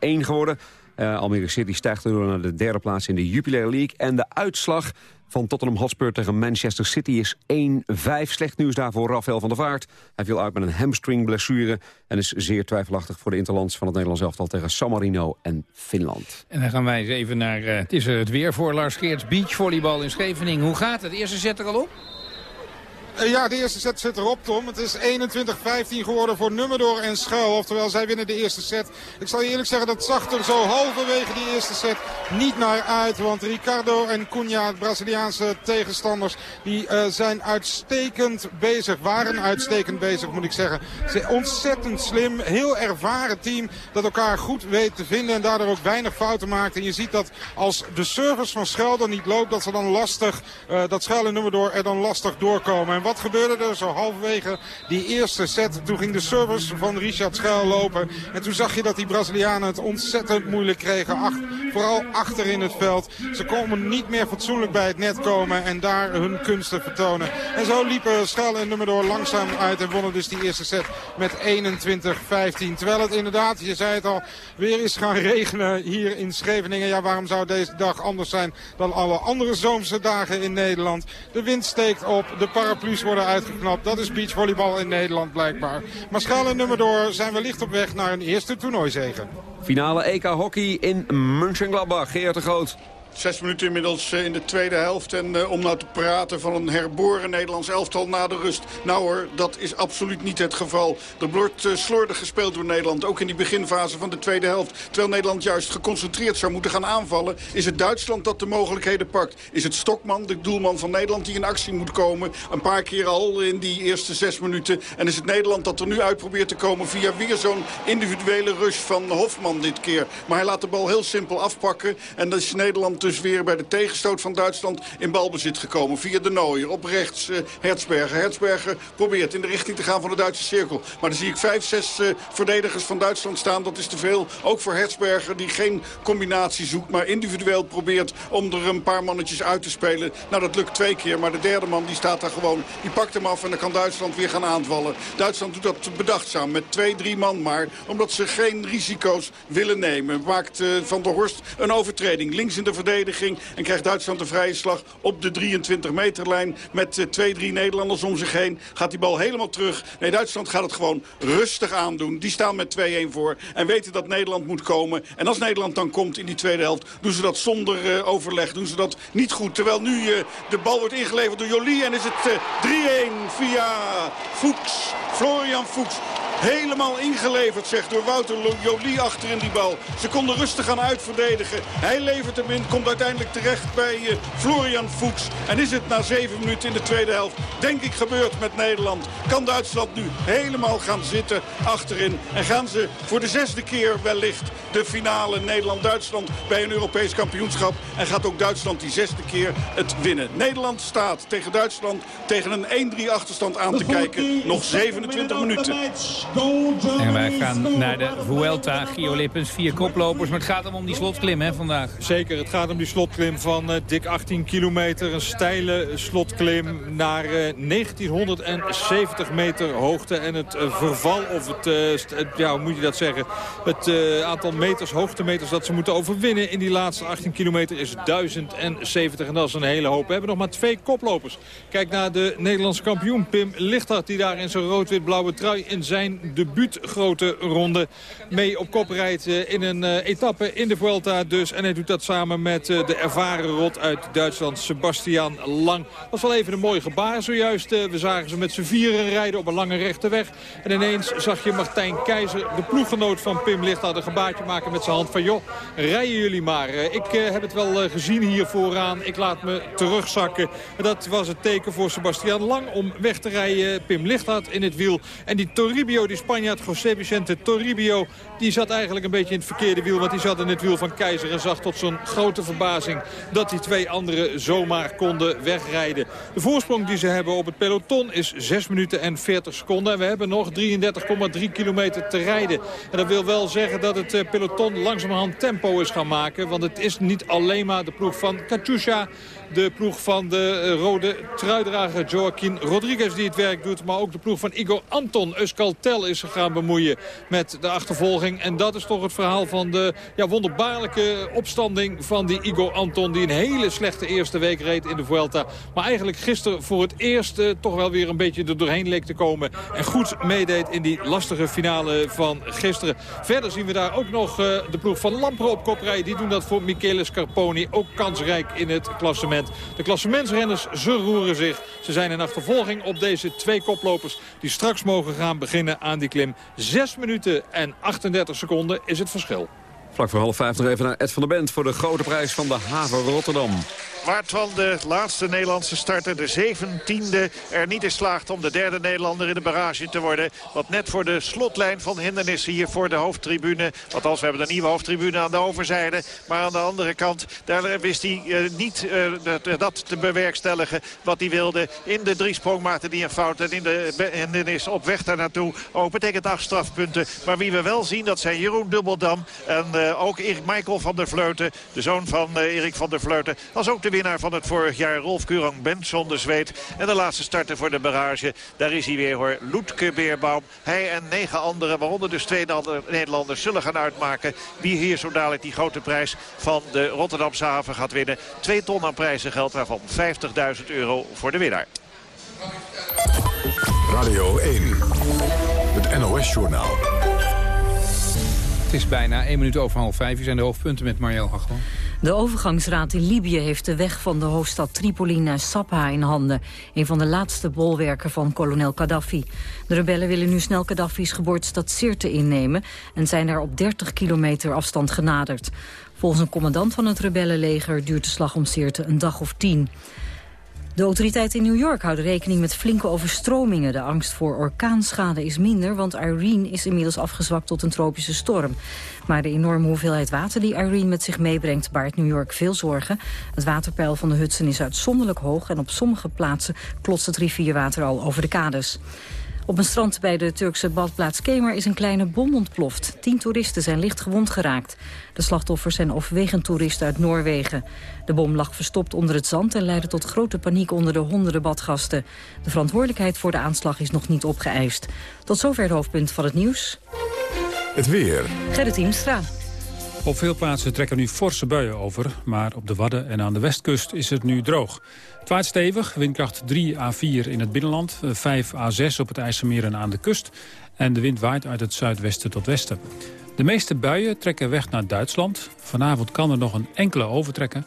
geworden. Uh, Almere City stijgt door naar de derde plaats in de Jupiler League. En de uitslag van Tottenham Hotspur tegen Manchester City is 1-5. Slecht nieuws daarvoor Rafael van der Vaart. Hij viel uit met een hamstringblessure... en is zeer twijfelachtig voor de interlands van het Nederlands elftal... tegen San Marino en Finland. En dan gaan wij eens even naar... Uh, het is het weer voor Lars Geerts. Beachvolleybal in Scheveningen. Hoe gaat het? Eerste zet er al op? Uh, ja, de eerste set zit erop, Tom. Het is 21-15 geworden voor Nummerdoor en Schuil. Oftewel, zij winnen de eerste set. Ik zal je eerlijk zeggen, dat zag er zo halverwege die eerste set niet naar uit. Want Ricardo en Cunha, de Braziliaanse tegenstanders, die uh, zijn uitstekend bezig. Waren uitstekend bezig, moet ik zeggen. Ze ontzettend slim, heel ervaren team dat elkaar goed weet te vinden. En daardoor ook weinig fouten maakt. En je ziet dat als de service van Schuil dan niet loopt, dat ze dan lastig, uh, dat Schuil en Nummerdoor er dan lastig doorkomen. Wat gebeurde er zo halverwege die eerste set? Toen ging de service van Richard Schuil lopen. En toen zag je dat die Brazilianen het ontzettend moeilijk kregen. Vooral achter in het veld. Ze konden niet meer fatsoenlijk bij het net komen en daar hun kunsten vertonen. En zo liepen Schuil en Nummerdoor langzaam uit en wonnen dus die eerste set met 21-15. Terwijl het inderdaad, je zei het al, weer is gaan regenen hier in Scheveningen. Ja, waarom zou deze dag anders zijn dan alle andere zomerse dagen in Nederland? De wind steekt op, de paraplu worden uitgeknapt. Dat is beachvolleybal in Nederland blijkbaar. Maar schalen nummer door zijn we licht op weg naar een eerste toernooizegen. Finale EK Hockey in Mönchengladbach. Geert de Groot. Zes minuten inmiddels eh, in de tweede helft. En uh, om nou te praten van een herboren Nederlands elftal na de rust. Nou hoor, dat is absoluut niet het geval. Er wordt uh, slordig gespeeld door Nederland. Ook in die beginfase van de tweede helft. Terwijl Nederland juist geconcentreerd zou moeten gaan aanvallen. Is het Duitsland dat de mogelijkheden pakt. Is het Stokman, de doelman van Nederland, die in actie moet komen. Een paar keer al in die eerste zes minuten. En is het Nederland dat er nu uit probeert te komen via weer zo'n individuele rush van Hofman dit keer. Maar hij laat de bal heel simpel afpakken. En dat is Nederland dus weer bij de tegenstoot van Duitsland in balbezit gekomen. Via de Nooier, op rechts uh. Hertzberger probeert in de richting te gaan van de Duitse cirkel. Maar dan zie ik vijf, zes uh, verdedigers van Duitsland staan. Dat is te veel. Ook voor Hertzberger die geen combinatie zoekt. Maar individueel probeert om er een paar mannetjes uit te spelen. Nou dat lukt twee keer. Maar de derde man die staat daar gewoon. Die pakt hem af en dan kan Duitsland weer gaan aanvallen. Duitsland doet dat bedachtzaam met twee, drie man maar. Omdat ze geen risico's willen nemen. Maakt uh, Van der Horst een overtreding. Links in de verdediging en krijgt Duitsland een vrije slag op de 23 meterlijn. Met uh, twee, drie Nederlanders om zich heen. Gaat die bal helemaal terug. Nee, Duitsland gaat het gewoon rustig aandoen. Die staan met 2-1 voor. En weten dat Nederland moet komen. En als Nederland dan komt in die tweede helft. Doen ze dat zonder uh, overleg. Doen ze dat niet goed. Terwijl nu uh, de bal wordt ingeleverd door Jolie. En is het 3-1 via Fuchs. Florian Fuchs. Helemaal ingeleverd, zegt door Wouter Jolie achter in die bal. Ze konden rustig gaan uitverdedigen. Hij levert hem in, komt uiteindelijk terecht bij uh, Florian Fuchs. En is het na zeven minuten in de tweede helft, denk ik, gebeurd met Nederland. Kan Duitsland nu helemaal gaan zitten achterin. En gaan ze voor de zesde keer wellicht de finale Nederland-Duitsland bij een Europees kampioenschap. En gaat ook Duitsland die zesde keer het winnen. Nederland staat tegen Duitsland tegen een 1-3 achterstand aan te kijken. Nog 27 minuten. En wij gaan naar de Vuelta. Gio Lippens, vier koplopers. Maar het gaat hem om die slotklim hè, vandaag. Zeker, het gaat om die slotklim van uh, dik 18 kilometer. Een steile slotklim naar uh, 1970 meter hoogte. En het uh, verval, of het, het, ja, hoe moet je dat zeggen? Het aantal meters, hoogtemeters dat ze moeten overwinnen in die laatste 18 kilometer is 1070. En dat is een hele hoop. We hebben nog maar twee koplopers. Kijk naar de Nederlandse kampioen Pim Lichthart. Die daar in zijn rood-wit-blauwe trui in zijn debuut grote ronde mee op kop rijdt in een uh, etappe in de Vuelta dus. En hij doet dat samen met uh, de ervaren rot uit Duitsland, Sebastian Lang. Dat was wel even een mooi gebaar zojuist. We zagen ze met z'n vieren rijden op een lange rechte weg. En ineens zag je Martijn Keizer, de ploeggenoot van Pim Lichthard, een gebaartje maken met zijn hand van... joh, rijden jullie maar. ik heb het wel gezien hier vooraan. Ik laat me terugzakken. Dat was het teken voor Sebastian Lang om weg te rijden. Pim Lichthard in het wiel. En die Toribio, die Spanjaard José Vicente Toribio... die zat eigenlijk een beetje in het verkeerde wiel. Want die zat in het wiel van Keizer en zag tot zijn grote verbazing... dat die twee anderen zomaar konden wegrijden. De voorsprong die ze hebben op het peloton is 6 minuten en 40 seconden. En we hebben nog 33,3 kilometer te rijden. En dat wil wel zeggen dat het peloton langzamerhand tempo is gaan maken. Want het is niet alleen maar de ploeg van Katusha de ploeg van de rode truidrager Joaquin Rodriguez die het werk doet. Maar ook de ploeg van Igor Anton Euskaltel is gaan bemoeien met de achtervolging. En dat is toch het verhaal van de ja, wonderbaarlijke opstanding van die Igor Anton. Die een hele slechte eerste week reed in de Vuelta. Maar eigenlijk gisteren voor het eerst uh, toch wel weer een beetje er doorheen leek te komen. En goed meedeed in die lastige finale van gisteren. Verder zien we daar ook nog uh, de ploeg van Lampre op kop rijden. Die doen dat voor Michele Scarponi. Ook kansrijk in het klassement. De klassementsrenners, ze roeren zich. Ze zijn in achtervolging op deze twee koplopers die straks mogen gaan beginnen aan die klim. 6 minuten en 38 seconden is het verschil. Vlak voor half vijf nog even naar Ed van der Bent voor de grote prijs van de haven Rotterdam. Waartwan de laatste Nederlandse starter, de zeventiende, er niet is slaagt om de derde Nederlander in de barrage te worden. Wat net voor de slotlijn van hindernissen hier voor de hoofdtribune. Althans, we hebben een nieuwe hoofdtribune aan de overzijde. Maar aan de andere kant, daar wist hij uh, niet uh, dat, dat, te bewerkstelligen wat hij wilde. In de driesprong maakte hij een fout en in de hindernis op weg daar naartoe. Ook betekent acht strafpunten. Maar wie we wel zien, dat zijn Jeroen Dubbeldam en uh, ook Michael van der Vleuten. De zoon van Erik van der Vleuten. Als ook de winnaar van het vorig jaar, Rolf Kurang Benson de Zweet. En de laatste starter voor de barrage, daar is hij weer hoor, Loetke Beerbaum. Hij en negen anderen, waaronder dus twee Nederlanders, zullen gaan uitmaken... wie hier zo dadelijk die grote prijs van de Rotterdamse haven gaat winnen. Twee ton aan prijzen geld, waarvan 50.000 euro voor de winnaar. Radio 1, het NOS-journaal. Het is bijna één minuut over half vijf. Hier zijn de hoofdpunten met Marielle Hagel. De overgangsraad in Libië heeft de weg van de hoofdstad Tripoli naar Sabha in handen. Een van de laatste bolwerken van kolonel Gaddafi. De rebellen willen nu snel Gaddafi's geboortestad Sirte innemen... en zijn daar op 30 kilometer afstand genaderd. Volgens een commandant van het rebellenleger duurt de slag om Sirte een dag of tien. De autoriteiten in New York houden rekening met flinke overstromingen. De angst voor orkaanschade is minder, want Irene is inmiddels afgezwakt tot een tropische storm. Maar de enorme hoeveelheid water die Irene met zich meebrengt baart New York veel zorgen. Het waterpeil van de Hudson is uitzonderlijk hoog en op sommige plaatsen klotst het rivierwater al over de kades. Op een strand bij de Turkse badplaats Kemer is een kleine bom ontploft. Tien toeristen zijn licht gewond geraakt. De slachtoffers zijn overwegend toeristen uit Noorwegen. De bom lag verstopt onder het zand en leidde tot grote paniek onder de honderden badgasten. De verantwoordelijkheid voor de aanslag is nog niet opgeëist. Tot zover het hoofdpunt van het nieuws. Het weer. Gerrit Hiemstra. Op veel plaatsen trekken nu forse buien over, maar op de Wadden en aan de westkust is het nu droog. Het waait stevig, windkracht 3 à 4 in het binnenland, 5 à 6 op het IJsselmeer en aan de kust. En de wind waait uit het zuidwesten tot westen. De meeste buien trekken weg naar Duitsland. Vanavond kan er nog een enkele overtrekken.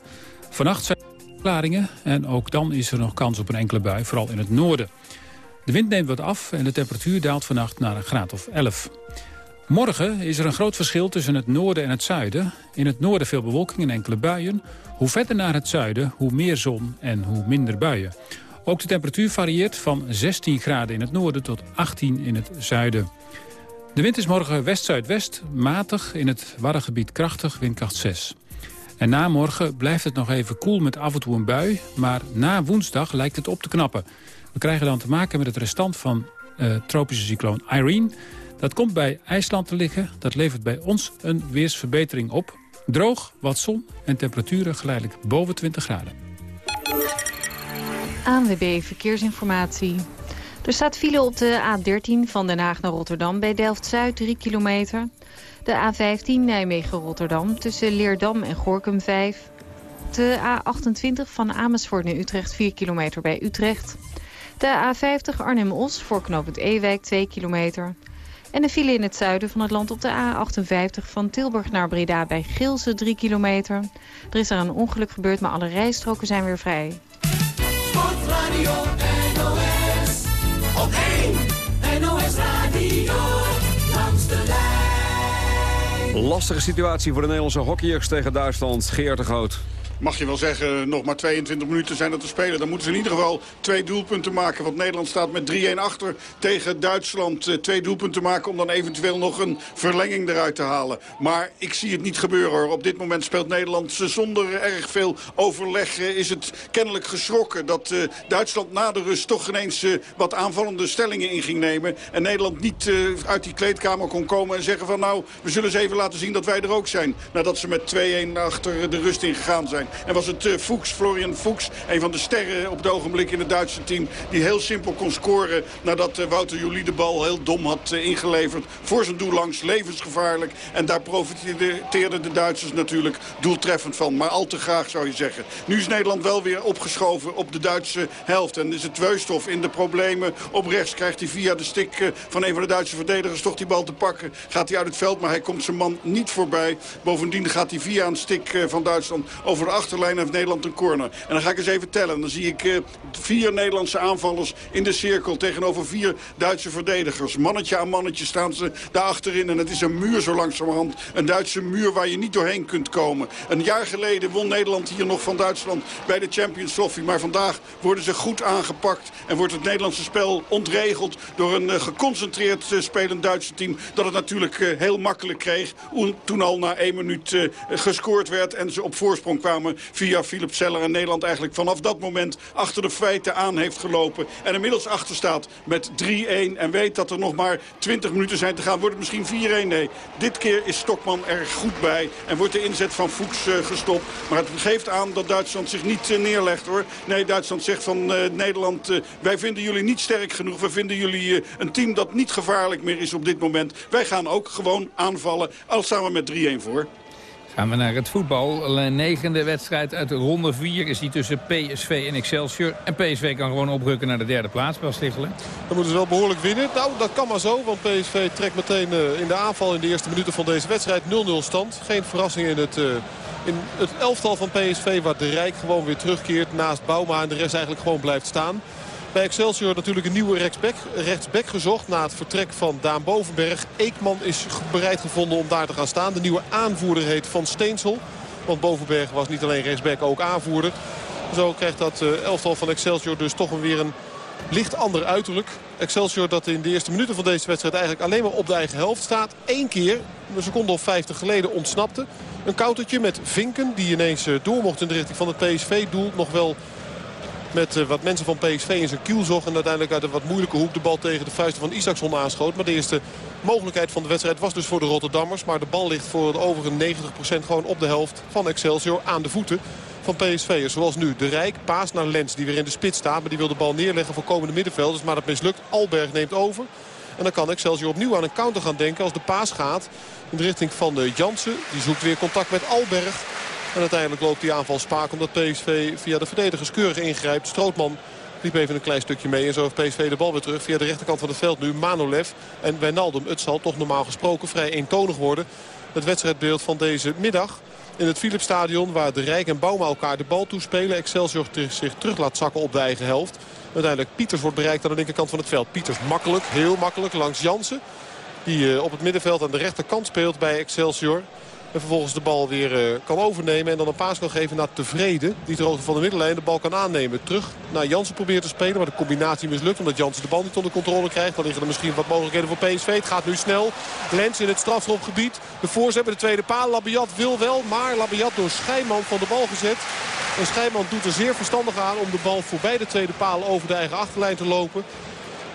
Vannacht zijn er klaringen en ook dan is er nog kans op een enkele bui, vooral in het noorden. De wind neemt wat af en de temperatuur daalt vannacht naar een graad of 11. Morgen is er een groot verschil tussen het noorden en het zuiden. In het noorden veel bewolking en enkele buien. Hoe verder naar het zuiden, hoe meer zon en hoe minder buien. Ook de temperatuur varieert van 16 graden in het noorden tot 18 in het zuiden. De wind is morgen west-zuidwest, matig, in het Waddengebied krachtig, windkracht 6. En na morgen blijft het nog even koel met af en toe een bui... maar na woensdag lijkt het op te knappen. We krijgen dan te maken met het restant van uh, tropische cycloon Irene... Dat komt bij IJsland te liggen. Dat levert bij ons een weersverbetering op. Droog, wat zon en temperaturen geleidelijk boven 20 graden. ANWB Verkeersinformatie. Er staat file op de A13 van Den Haag naar Rotterdam bij Delft-Zuid 3 kilometer. De A15 Nijmegen-Rotterdam tussen Leerdam en Gorkum 5. De A28 van Amersfoort naar Utrecht 4 kilometer bij Utrecht. De A50 Arnhem-Os voor knooppunt Ewijk 2 kilometer. En een file in het zuiden van het land op de A58 van Tilburg naar Breda bij Gilze 3 kilometer. Er is er een ongeluk gebeurd, maar alle rijstroken zijn weer vrij. Sportradio NOS, op 1 NOS Radio, langs de lijn. Lastige situatie voor de Nederlandse hockeyers tegen Duitsland. Geert de Groot mag je wel zeggen, nog maar 22 minuten zijn er te spelen. Dan moeten ze in ieder geval twee doelpunten maken. Want Nederland staat met 3-1 achter tegen Duitsland. Eh, twee doelpunten maken om dan eventueel nog een verlenging eruit te halen. Maar ik zie het niet gebeuren hoor. Op dit moment speelt Nederland zonder erg veel overleg. Eh, is het kennelijk geschrokken dat uh, Duitsland na de rust toch ineens wat aanvallende stellingen in ging nemen. En Nederland niet uit die kleedkamer kon komen en zeggen van nou, we zullen eens even laten zien dat wij er ook zijn. Nadat ze met 2-1 achter de rust ingegaan zijn. En was het uh, Fuchs, Florian Fuchs, een van de sterren op het ogenblik in het Duitse team... die heel simpel kon scoren nadat uh, Wouter Jolie de bal heel dom had uh, ingeleverd. Voor zijn doel langs, levensgevaarlijk. En daar profiteerden de Duitsers natuurlijk doeltreffend van. Maar al te graag zou je zeggen. Nu is Nederland wel weer opgeschoven op de Duitse helft. En is het Weusthof in de problemen op rechts. Krijgt hij via de stik van een van de Duitse verdedigers toch die bal te pakken. Gaat hij uit het veld, maar hij komt zijn man niet voorbij. Bovendien gaat hij via een stik van Duitsland over de achterlijn heeft Nederland een corner. En dan ga ik eens even tellen. Dan zie ik uh, vier Nederlandse aanvallers in de cirkel tegenover vier Duitse verdedigers. Mannetje aan mannetje staan ze daar achterin. En het is een muur zo langzamerhand. Een Duitse muur waar je niet doorheen kunt komen. Een jaar geleden won Nederland hier nog van Duitsland bij de Champions Trophy. Maar vandaag worden ze goed aangepakt. En wordt het Nederlandse spel ontregeld door een uh, geconcentreerd uh, spelend Duitse team. Dat het natuurlijk heel makkelijk kreeg. Toen al na één minuut gescoord werd en ze op voorsprong kwamen via Philip Zeller en Nederland eigenlijk vanaf dat moment achter de feiten aan heeft gelopen. En inmiddels achter staat met 3-1 en weet dat er nog maar 20 minuten zijn te gaan. Wordt het misschien 4-1? Nee, dit keer is Stokman er goed bij en wordt de inzet van Fuchs uh, gestopt. Maar het geeft aan dat Duitsland zich niet uh, neerlegt hoor. Nee, Duitsland zegt van uh, Nederland, wij vinden jullie niet sterk genoeg. We vinden jullie een team dat niet gevaarlijk meer is op dit moment. Wij gaan ook gewoon aanvallen, al we met 3-1 voor. Gaan we naar het voetbal. De negende wedstrijd uit ronde 4 is die tussen PSV en Excelsior. En PSV kan gewoon oprukken naar de derde plaats, Bas. Dan moeten ze wel behoorlijk winnen. Nou, dat kan maar zo, want PSV trekt meteen uh, in de aanval in de eerste minuten van deze wedstrijd 0-0 stand. Geen verrassing in het, uh, in het elftal van PSV waar de Rijk gewoon weer terugkeert naast Bouma en de rest eigenlijk gewoon blijft staan. Bij Excelsior natuurlijk een nieuwe rechtsback, gezocht na het vertrek van Daan Bovenberg. Eekman is bereid gevonden om daar te gaan staan. De nieuwe aanvoerder heet Van Steensel. Want Bovenberg was niet alleen rechtsback, ook aanvoerder. Zo krijgt dat uh, elftal van Excelsior dus toch weer een licht ander uiterlijk. Excelsior dat in de eerste minuten van deze wedstrijd eigenlijk alleen maar op de eigen helft staat. Eén keer, een seconde of 50 geleden, ontsnapte. Een koutertje met Vinken die ineens door mocht in de richting van het PSV-doel. Nog wel met uh, wat mensen van PSV in zijn kiel zocht. En uiteindelijk uit een wat moeilijke hoek de bal tegen de vuisten van Isaacson aanschoot. Maar de eerste mogelijkheid van de wedstrijd was dus voor de Rotterdammers. Maar de bal ligt voor het overige 90% gewoon op de helft van Excelsior aan de voeten van PSV'ers. Zoals nu de Rijk, paas naar Lens die weer in de spits staat. Maar die wil de bal neerleggen voor komende middenvelders. Maar dat mislukt. Alberg neemt over. En dan kan Excelsior opnieuw aan een counter gaan denken als de paas gaat. In de richting van de Jansen. Die zoekt weer contact met Alberg. En uiteindelijk loopt die aanval spaak omdat PSV via de verdedigers keurig ingrijpt. Strootman liep even een klein stukje mee. En zo heeft PSV de bal weer terug via de rechterkant van het veld nu. Manolev en Wijnaldum. Het zal toch normaal gesproken vrij eentonig worden. Het wedstrijdbeeld van deze middag in het Philipsstadion waar de Rijk en Bouma elkaar de bal toespelen. Excelsior zich terug laat zakken op de eigen helft. Uiteindelijk Pieters wordt bereikt aan de linkerkant van het veld. Pieters makkelijk, heel makkelijk langs Jansen. Die op het middenveld aan de rechterkant speelt bij Excelsior. En vervolgens de bal weer uh, kan overnemen. En dan een paas kan geven naar Tevreden. Die hoogte van de middenlijn de bal kan aannemen. Terug naar Jansen probeert te spelen. Maar de combinatie mislukt. Omdat Jansen de bal niet onder controle krijgt. Dan liggen er misschien wat mogelijkheden voor PSV. Het gaat nu snel. Lens in het strafschopgebied. De voorzet bij de tweede paal. Labiat wil wel. Maar Labiat door Schijman van de bal gezet. En Schijman doet er zeer verstandig aan om de bal voorbij de tweede paal over de eigen achterlijn te lopen.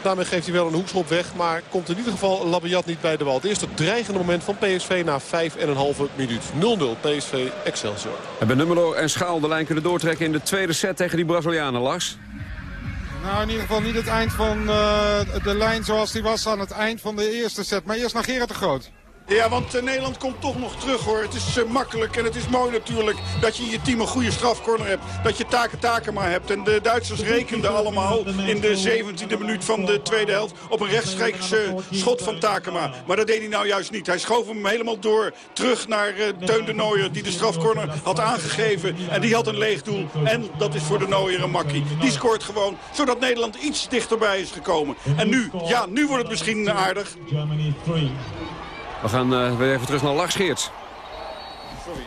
Daarmee geeft hij wel een hoekschop weg. Maar komt in ieder geval Labiat niet bij de bal. Het eerste dreigende moment van PSV na 5,5 minuut. 0-0 PSV Excelsior. Hebben Nummelo en Schaal de lijn kunnen doortrekken in de tweede set tegen die Brazilianen, Lars? Nou, in ieder geval niet het eind van uh, de lijn zoals die was aan het eind van de eerste set. Maar eerst naar Gerard de Groot. Ja, want uh, Nederland komt toch nog terug hoor. Het is uh, makkelijk en het is mooi natuurlijk dat je in je team een goede strafcorner hebt. Dat je taken taken maar hebt. En de Duitsers rekenden allemaal in de 17e minuut van de tweede helft op een rechtstreeks uh, schot van Takema. Maar dat deed hij nou juist niet. Hij schoof hem helemaal door terug naar Teun de Nooier die de strafcorner had aangegeven. En die had een leeg doel. En dat is voor de Nooier een makkie. Die scoort gewoon zodat Nederland iets dichterbij is gekomen. En nu, ja, nu wordt het misschien aardig. We gaan uh, weer even terug naar Lars Geerts.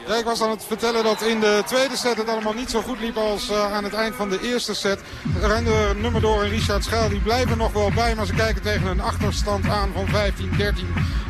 Ja, ik was aan het vertellen dat in de tweede set het allemaal niet zo goed liep als uh, aan het eind van de eerste set. Render Nummerdoor en Richard Schuil die blijven nog wel bij, maar ze kijken tegen een achterstand aan van 15-13.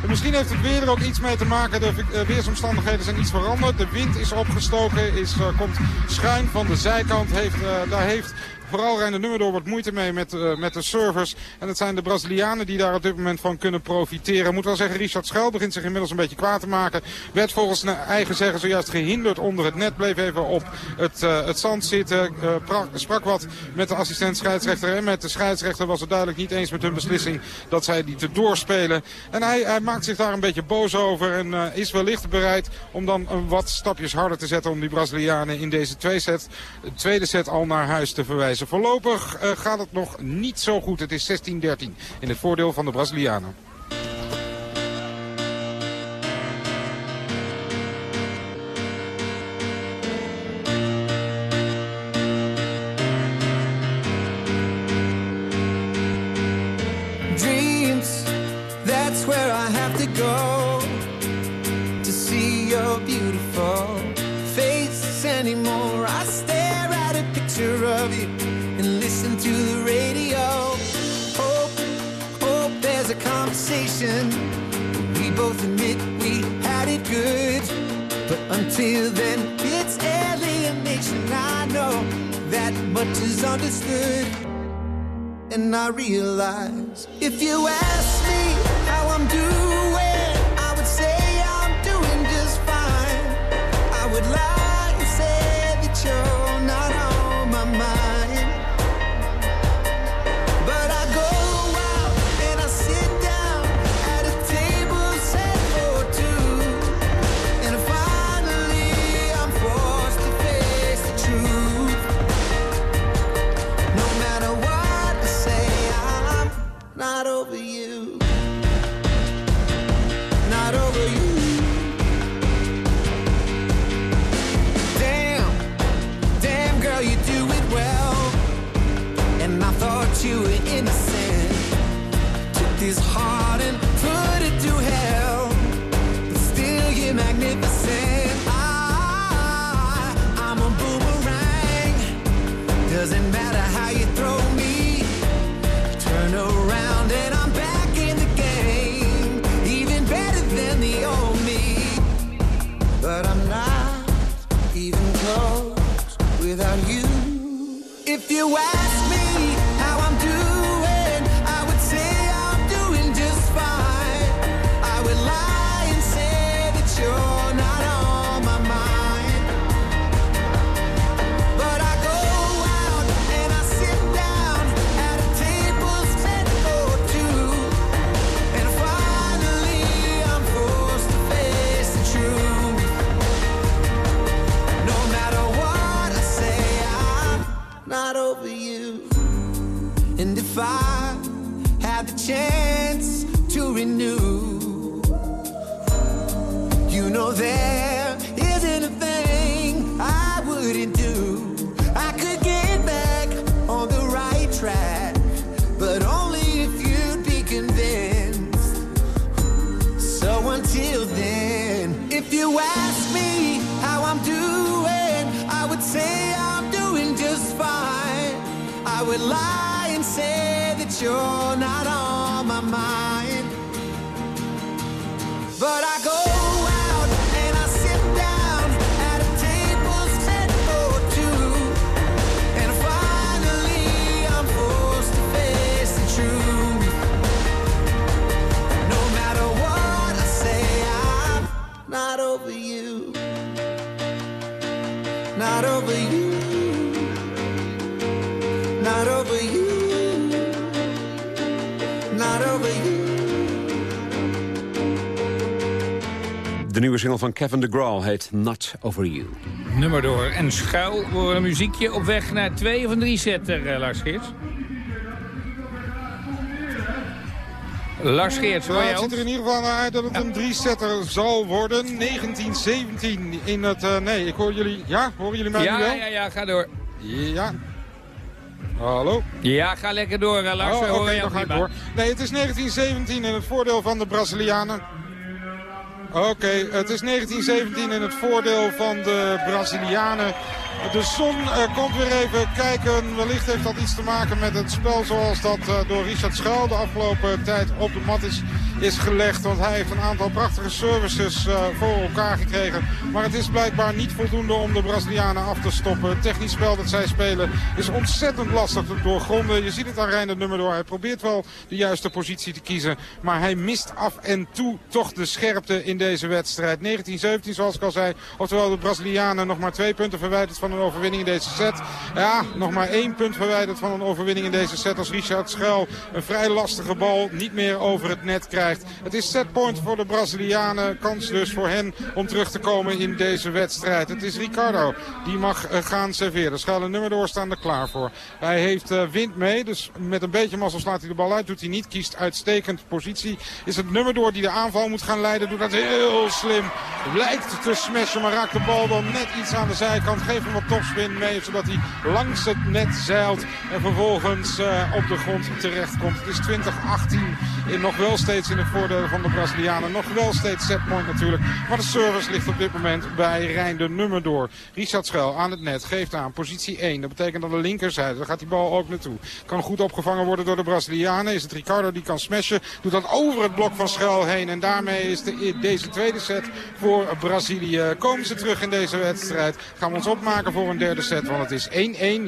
En misschien heeft het weer er ook iets mee te maken. De uh, weersomstandigheden zijn iets veranderd. De wind is opgestoken, is, uh, komt schuin van de zijkant. Heeft, daar heeft Vooral Reiner Nummerdoor wordt moeite mee met, uh, met de servers. En het zijn de Brazilianen die daar op dit moment van kunnen profiteren. Moet wel zeggen, Richard Schuil begint zich inmiddels een beetje kwaad te maken. Werd volgens eigen zeggen zojuist gehinderd onder het net. Bleef even op het, uh, het zand zitten. Uh, sprak wat met de assistent scheidsrechter. En met de scheidsrechter was het duidelijk niet eens met hun beslissing dat zij die te doorspelen. En hij, hij maakt zich daar een beetje boos over. En is wellicht bereid om dan wat stapjes harder te zetten om die Brazilianen in deze set, tweede set al naar huis te verwijzen. Voorlopig uh, gaat het nog niet zo goed. Het is 16-13 in het voordeel van de Brazilianen. Until then, it's alienation. I know that much is understood. And I realize if you ask me how I'm doing, you out your nieuwe single van Kevin DeGraw heet Not Over You. Nummer door en schuil voor een muziekje op weg naar twee of een drie setter, eh, Lars Geerts. Lars Geerts, hoor Ja, het ziet er in ieder geval naar uit dat het een drie-setter zal worden. 1917 in het... eh, nee, ik hoor jullie... Ja, horen jullie mij Ja, nu wel? ja, ja, ga door. Ja. Hallo? Ja, ga lekker door, eh, Lars. Oh, oké, dan ga ik door. Nee, het is 1917 in het voordeel van de Brazilianen. Oké, het is 1917 in het voordeel van de Brazilianen. De zon eh, komt weer even kijken. Wellicht heeft dat iets te maken met het spel zoals dat eh, door Richard Schuil de afgelopen tijd op de mat is, is gelegd. Want hij heeft een aantal prachtige services eh, voor elkaar gekregen. Maar het is blijkbaar niet voldoende om de Brazilianen af te stoppen. Het technisch spel dat zij spelen is ontzettend lastig te doorgronden. Je ziet het aan Rijn het nummer door. Hij probeert wel de juiste positie te kiezen. Maar hij mist af en toe toch de scherpte in deze wedstrijd. 1917 zoals ik al zei. Oftewel de Brazilianen nog maar twee punten verwijderd van een overwinning in deze set. Ja, nog maar één punt verwijderd van een overwinning in deze set. Als Richard Schuil een vrij lastige bal niet meer over het net krijgt. Het is setpoint voor de Brazilianen. Kans dus voor hen om terug te komen in deze wedstrijd. Het is Ricardo die mag eh, gaan serveren. Schuil een nummer door staan er klaar voor. Hij heeft eh, wind mee, dus met een beetje mazzel slaat hij de bal uit. Doet hij niet, kiest uitstekend positie. Is het nummer door die de aanval moet gaan leiden. Doet dat heel slim. Lijkt te smashen, maar raakt de bal dan net iets aan de zijkant. Geeft hem wat topspin mee, zodat hij langs het net zeilt. En vervolgens eh, op de grond terechtkomt. Het is 2018 in nog wel steeds in het voordeel van de Brazilianen. Nog wel steeds setpoint natuurlijk. Maar de service ligt op dit moment bij Rijn de nummer door. Richard Schuil aan het net geeft aan positie 1. Dat betekent aan de linkerzijde. Daar gaat die bal ook naartoe. Kan goed opgevangen worden door de Brazilianen. Is het Ricardo die kan smashen. Doet dat over het blok van Schuil heen. En daarmee is de, deze tweede set voor Brazilië. Komen ze terug in deze wedstrijd. Gaan we ons opmaken voor een derde set. Want het is 1-1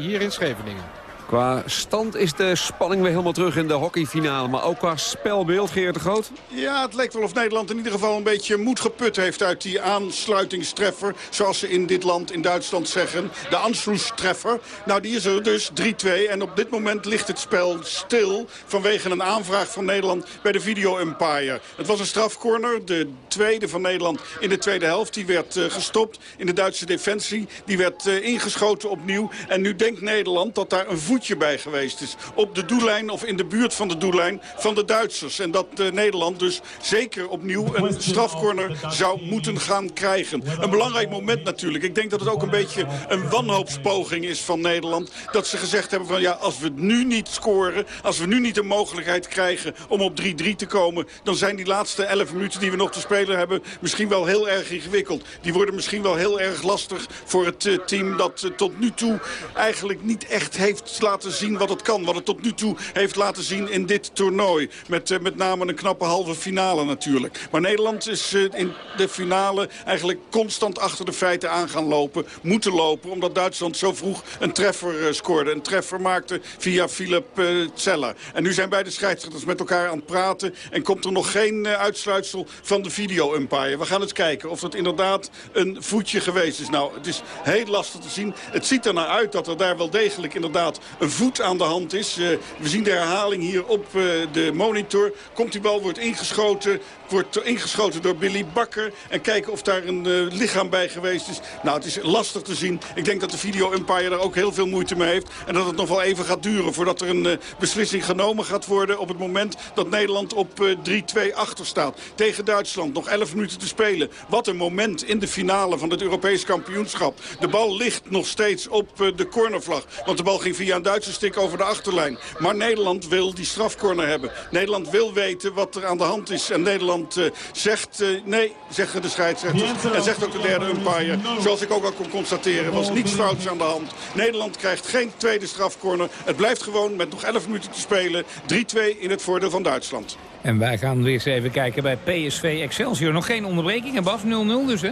hier in Scheveningen. Qua stand is de spanning weer helemaal terug in de hockeyfinale. Maar ook qua spelbeeld, Geert de Groot. Ja, het lijkt wel of Nederland in ieder geval een beetje moed geput heeft uit die aansluitingstreffer. Zoals ze in dit land, in Duitsland zeggen. De Anschlusstreffer. Nou, die is er dus 3-2. En op dit moment ligt het spel stil vanwege een aanvraag van Nederland bij de Video Empire. Het was een strafcorner, de tweede van Nederland in de tweede helft. Die werd eh, gestopt in de Duitse defensie. Die werd eh, ingeschoten opnieuw. En nu denkt Nederland dat daar een voetje bij geweest is. Op de doellijn of in de buurt van de doellijn van de Duitsers. En dat eh, Nederland dus zeker opnieuw een strafcorner zou moeten gaan krijgen. Een belangrijk moment natuurlijk. Ik denk dat het ook een beetje een wanhoopspoging is van Nederland. Dat ze gezegd hebben van ja, als we nu niet scoren... als we nu niet de mogelijkheid krijgen om op 3-3 te komen... dan zijn die laatste 11 minuten die we nog te spelen hebben... misschien wel heel erg ingewikkeld. Die worden misschien wel heel erg lastig voor het eh, team... dat eh, tot nu toe eigenlijk niet echt heeft laten zien wat het kan. Wat het tot nu toe heeft laten zien in dit toernooi. Met eh, met name een knappe halve finale natuurlijk. Maar Nederland is eh, in de finale eigenlijk constant achter de feiten aan gaan lopen. Moeten lopen, omdat Duitsland zo vroeg een treffer eh, scoorde. Een treffer maakte via Philip Zeller. En nu zijn beide scheidsrechters met elkaar aan het praten. En komt er nog geen uitsluitsel van de video-umpire. We gaan eens kijken of dat inderdaad een voetje geweest is. Nou, het is heel lastig te zien. Het ziet er naar uit dat er daar wel degelijk inderdaad een voet aan de hand is. we zien de herhaling hier op de monitor. Komt die bal, wordt ingeschoten. Wordt ingeschoten door Billy Bakker. En kijken of daar een lichaam bij geweest is. Nou, het is lastig te zien. Ik denk dat de video-umpire daar ook heel veel moeite mee heeft. En dat het nog wel even gaat duren voordat er een beslissing genomen gaat worden... op het moment dat Nederland op 3-2 achter staat. Tegen Duitsland, nog 11 minuten te spelen. Wat een moment in de finale van het Europees kampioenschap. De bal ligt nog steeds op eh, de cornervlag. Want de bal ging via een Duitse stik over de achterlijn. Maar Nederland wil die strafcorner hebben. Nederland wil weten wat er aan de hand is. En Nederland uh, zegt uh, nee, zeggen de scheidsrechters. En zegt ook de derde umpire. Zoals ik ook al kon constateren, was niets fouts aan de hand. Nederland krijgt geen tweede strafcorner. Het blijft gewoon met nog 11 minuten te spelen. 3-2 in het voordeel van Duitsland. En wij gaan weer eens even kijken bij PSV Excelsior. Nog geen onderbreking, Bas? 0-0 dus, hè?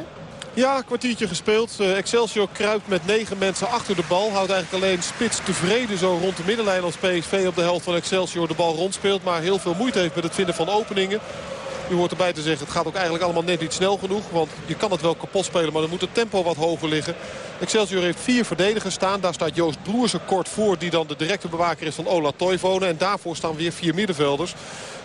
Ja, kwartiertje gespeeld. Uh, Excelsior kruipt met negen mensen achter de bal. Houdt eigenlijk alleen spits tevreden zo rond de middenlijn als PSV op de helft van Excelsior de bal rondspeelt. Maar heel veel moeite heeft met het vinden van openingen. U hoort erbij te zeggen, het gaat ook eigenlijk allemaal net niet snel genoeg. Want je kan het wel kapot spelen, maar dan moet het tempo wat hoger liggen. Excelsior heeft vier verdedigers staan. Daar staat Joost Broersen kort voor, die dan de directe bewaker is van Ola Toivonen. En daarvoor staan weer vier middenvelders.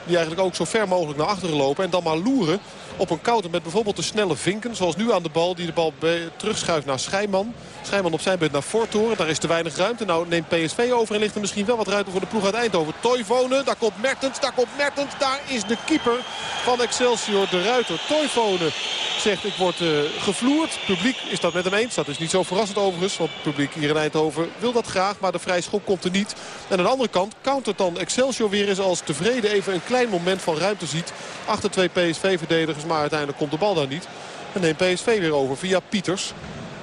Die eigenlijk ook zo ver mogelijk naar achteren lopen. En dan maar loeren op een counter met bijvoorbeeld de snelle vinken. Zoals nu aan de bal die de bal terugschuift naar Schijman. Schijman op zijn beurt naar Fortoren. Daar is te weinig ruimte. Nou neemt PSV over en ligt er misschien wel wat ruimte voor de ploeg uit Eindhoven. Toivonen, daar komt Mertens, daar komt Mertens. Daar is de keeper van Excelsior, de Ruiter. Toivonen zegt ik word uh, gevloerd. Publiek is dat met hem eens. Dat is niet zo verrassend overigens. Want het publiek hier in Eindhoven wil dat graag. Maar de vrije schop komt er niet. En aan de andere kant countert dan Excelsior weer eens als tevreden even een klein moment van ruimte ziet. Achter twee PSV-verdedigers. Maar uiteindelijk komt de bal daar niet. En neemt PSV weer over via Pieters.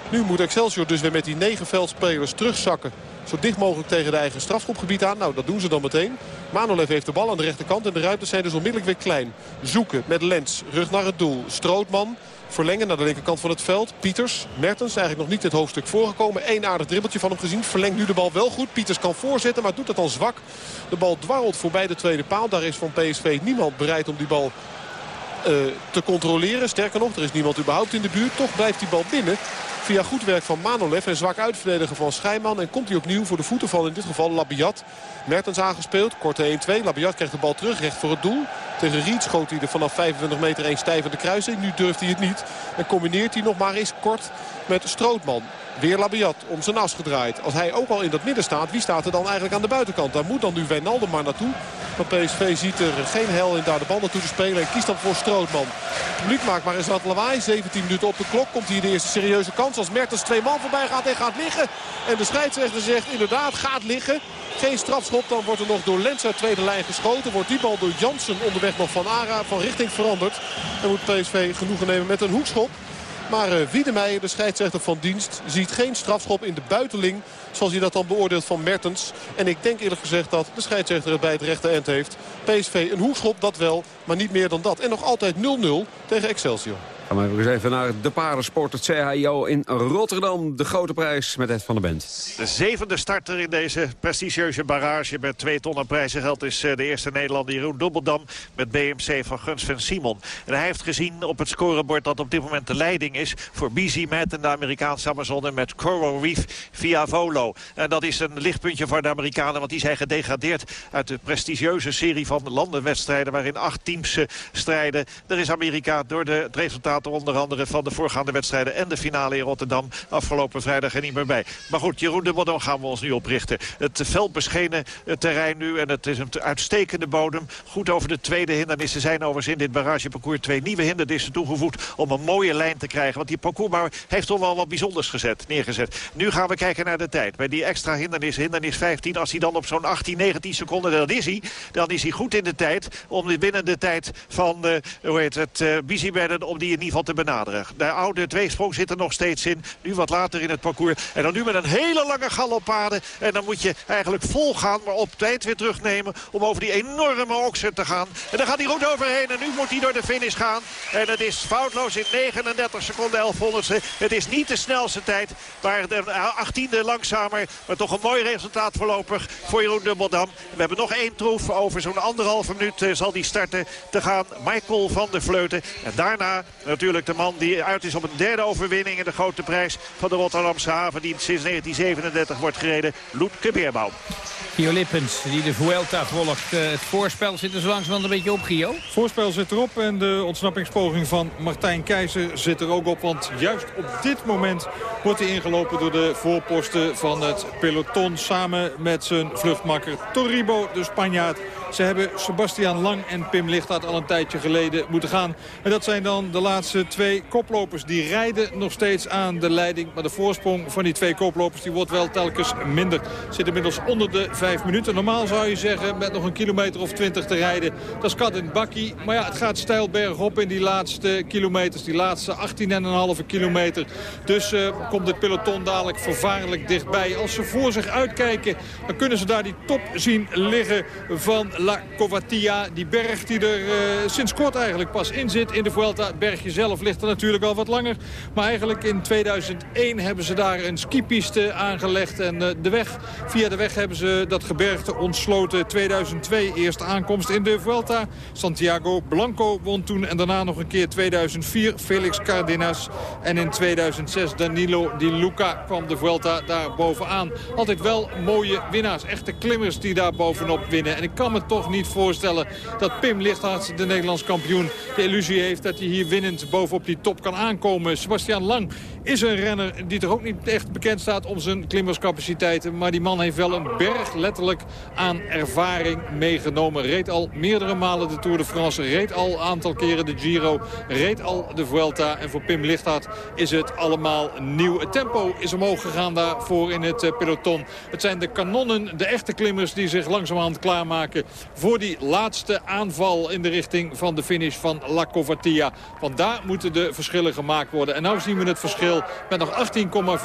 Nu moet Excelsior dus weer met die negen veldspelers terugzakken. Zo dicht mogelijk tegen de eigen strafschopgebied aan. Nou, dat doen ze dan meteen. Manolev heeft de bal aan de rechterkant. En de ruimtes zijn dus onmiddellijk weer klein. Zoeken met Lens. Rug naar het doel. Strootman. Verlengen naar de linkerkant van het veld. Pieters, Mertens, eigenlijk nog niet het hoofdstuk voorgekomen. Eén aardig dribbeltje van hem gezien. Verlengt nu de bal wel goed. Pieters kan voorzetten, maar doet dat dan zwak. De bal dwarrelt voorbij de tweede paal. Daar is van PSV niemand bereid om die bal te controleren. Sterker nog, er is niemand überhaupt in de buurt. Toch blijft die bal binnen. Via goed werk van Manolev en zwak uitverdedigen van Schijman. En komt hij opnieuw voor de voeten van in dit geval Labiat. Mertens aangespeeld. Korte 1-2. Labiat krijgt de bal terug recht voor het doel. Tegen Riet schoot hij er vanaf 25 meter een stijvende kruising. Nu durft hij het niet. En combineert hij nog maar eens kort met Strootman. Weer Labiat om zijn as gedraaid. Als hij ook al in dat midden staat, wie staat er dan eigenlijk aan de buitenkant? Daar moet dan nu Wijnaldum maar naartoe. Maar PSV ziet er geen hel in daar de bal naartoe te spelen. En kiest dan voor Strootman. Het publiek maakt maar eens wat lawaai. 17 minuten op de klok. Komt hier de eerste serieuze kans. Als Mertens twee man voorbij gaat en gaat liggen. En de scheidsrechter zegt inderdaad gaat liggen. Geen strafschop. Dan wordt er nog door Lens uit tweede lijn geschoten. Wordt die bal door Jansen onderweg nog van Ara van richting veranderd. En moet PSV genoegen nemen met een hoekschop. Maar uh, Wiedemeijer, de scheidsrechter van dienst, ziet geen strafschop in de buiteling. Zoals hij dat dan beoordeelt van Mertens. En ik denk eerlijk gezegd dat de scheidsrechter het bij het rechte eind heeft. PSV een hoekschop, dat wel, maar niet meer dan dat. En nog altijd 0-0 tegen Excelsior. Gaan we eens even naar de parensport, het CHIO in Rotterdam. De grote prijs met Ed van der Bent. De zevende starter in deze prestigieuze barrage met twee tonnen prijzengeld... is eh, de eerste Nederlander Jeroen Dubbeldam met BMC van Guns van Simon. En hij heeft gezien op het scorebord dat op dit moment de leiding is... voor BZ met en de Amerikaanse Amazone met Coral Reef via Volo. En dat is een lichtpuntje voor de Amerikanen... want die zijn gedegradeerd uit de prestigieuze serie van landenwedstrijden... waarin acht teams eh, strijden. Er is Amerika door de, het resultaat onder andere van de voorgaande wedstrijden... en de finale in Rotterdam afgelopen vrijdag er niet meer bij. Maar goed, Jeroen de Bodon gaan we ons nu oprichten. Het veldbeschenen terrein nu en het is een uitstekende bodem. Goed over de tweede hindernissen zijn overigens in dit barageparcours... twee nieuwe hindernissen toegevoegd om een mooie lijn te krijgen. Want die parcoursbouwer heeft toch wel wat bijzonders gezet, neergezet. Nu gaan we kijken naar de tijd. Bij die extra hindernis, hindernis 15... als hij dan op zo'n 18, 19 seconden, dan is hij... dan is hij goed in de tijd om binnen de tijd van, uh, hoe heet het, uh, om die in geval te benaderen. De oude tweesprong zit er nog steeds in. Nu wat later in het parcours. En dan nu met een hele lange galoppade. En dan moet je eigenlijk vol gaan, maar op tijd weer terugnemen... om over die enorme oksen te gaan. En dan gaat hij goed overheen. En nu moet hij door de finish gaan. En het is foutloos in 39 seconden 1100ste. Het is niet de snelste tijd. Maar de 18e langzamer. Maar toch een mooi resultaat voorlopig voor Jeroen Dubbeldam. We hebben nog één troef. Over zo'n anderhalve minuut eh, zal die starten te gaan. Michael van der Vleuten. En daarna natuurlijk de man die uit is op een derde overwinning in de grote prijs van de Rotterdamse haven. Die sinds 1937 wordt gereden. Loetke Beerbaum. Gio Lippens, die de Vuelta volgt. Eh, het voorspel zit er zo langzamerhand een beetje op, Gio. Voorspel zit erop en de ontsnappingspoging van Martijn Keizer zit er ook op. Want juist op dit moment wordt hij ingelopen door de voorposten van het peloton... samen met zijn vluchtmakker Torribo, de Spanjaard. Ze hebben Sebastian Lang en Pim Lichtaert al een tijdje geleden moeten gaan. En dat zijn dan de laatste twee koplopers. Die rijden nog steeds aan de leiding. Maar de voorsprong van die twee koplopers die wordt wel telkens minder. Zit inmiddels onder de vijf minuten. Normaal zou je zeggen met nog een kilometer of twintig te rijden. Dat is kat in bakkie. Maar ja, het gaat stijl bergop in die laatste kilometers. Die laatste 18,5 kilometer. Dus uh, komt het peloton dadelijk vervaarlijk dichtbij. Als ze voor zich uitkijken, dan kunnen ze daar die top zien liggen van La Covatia. Die berg die er uh, sinds kort eigenlijk pas in zit in de Vuelta. Het bergje zelf ligt er natuurlijk al wat langer. Maar eigenlijk in 2001 hebben ze daar een skipiste aangelegd. En uh, de weg, via de weg hebben ze dat gebergte ontsloten. 2002 eerste aankomst in de Vuelta. Santiago Blanco won toen en daarna nog een keer 2004 Felix Cardenas. En in 2006 Danilo Di Luca kwam de Vuelta daar bovenaan. Altijd wel mooie winnaars, echte klimmers die daar bovenop winnen. En ik kan me toch niet voorstellen dat Pim Lichthart, de Nederlands kampioen... de illusie heeft dat hij hier winnend bovenop die top kan aankomen. Sebastian Lang is een renner die toch ook niet echt bekend staat om zijn klimmerscapaciteiten. Maar die man heeft wel een berg letterlijk aan ervaring meegenomen. Reed al meerdere malen de Tour de France. Reed al een aantal keren de Giro. Reed al de Vuelta. En voor Pim Lichthart is het allemaal nieuw. Het tempo is omhoog gegaan daarvoor in het eh, peloton. Het zijn de kanonnen, de echte klimmers die zich langzamerhand klaarmaken... voor die laatste aanval in de richting van de finish van La Covatia. Want daar moeten de verschillen gemaakt worden. En nu zien we het verschil met nog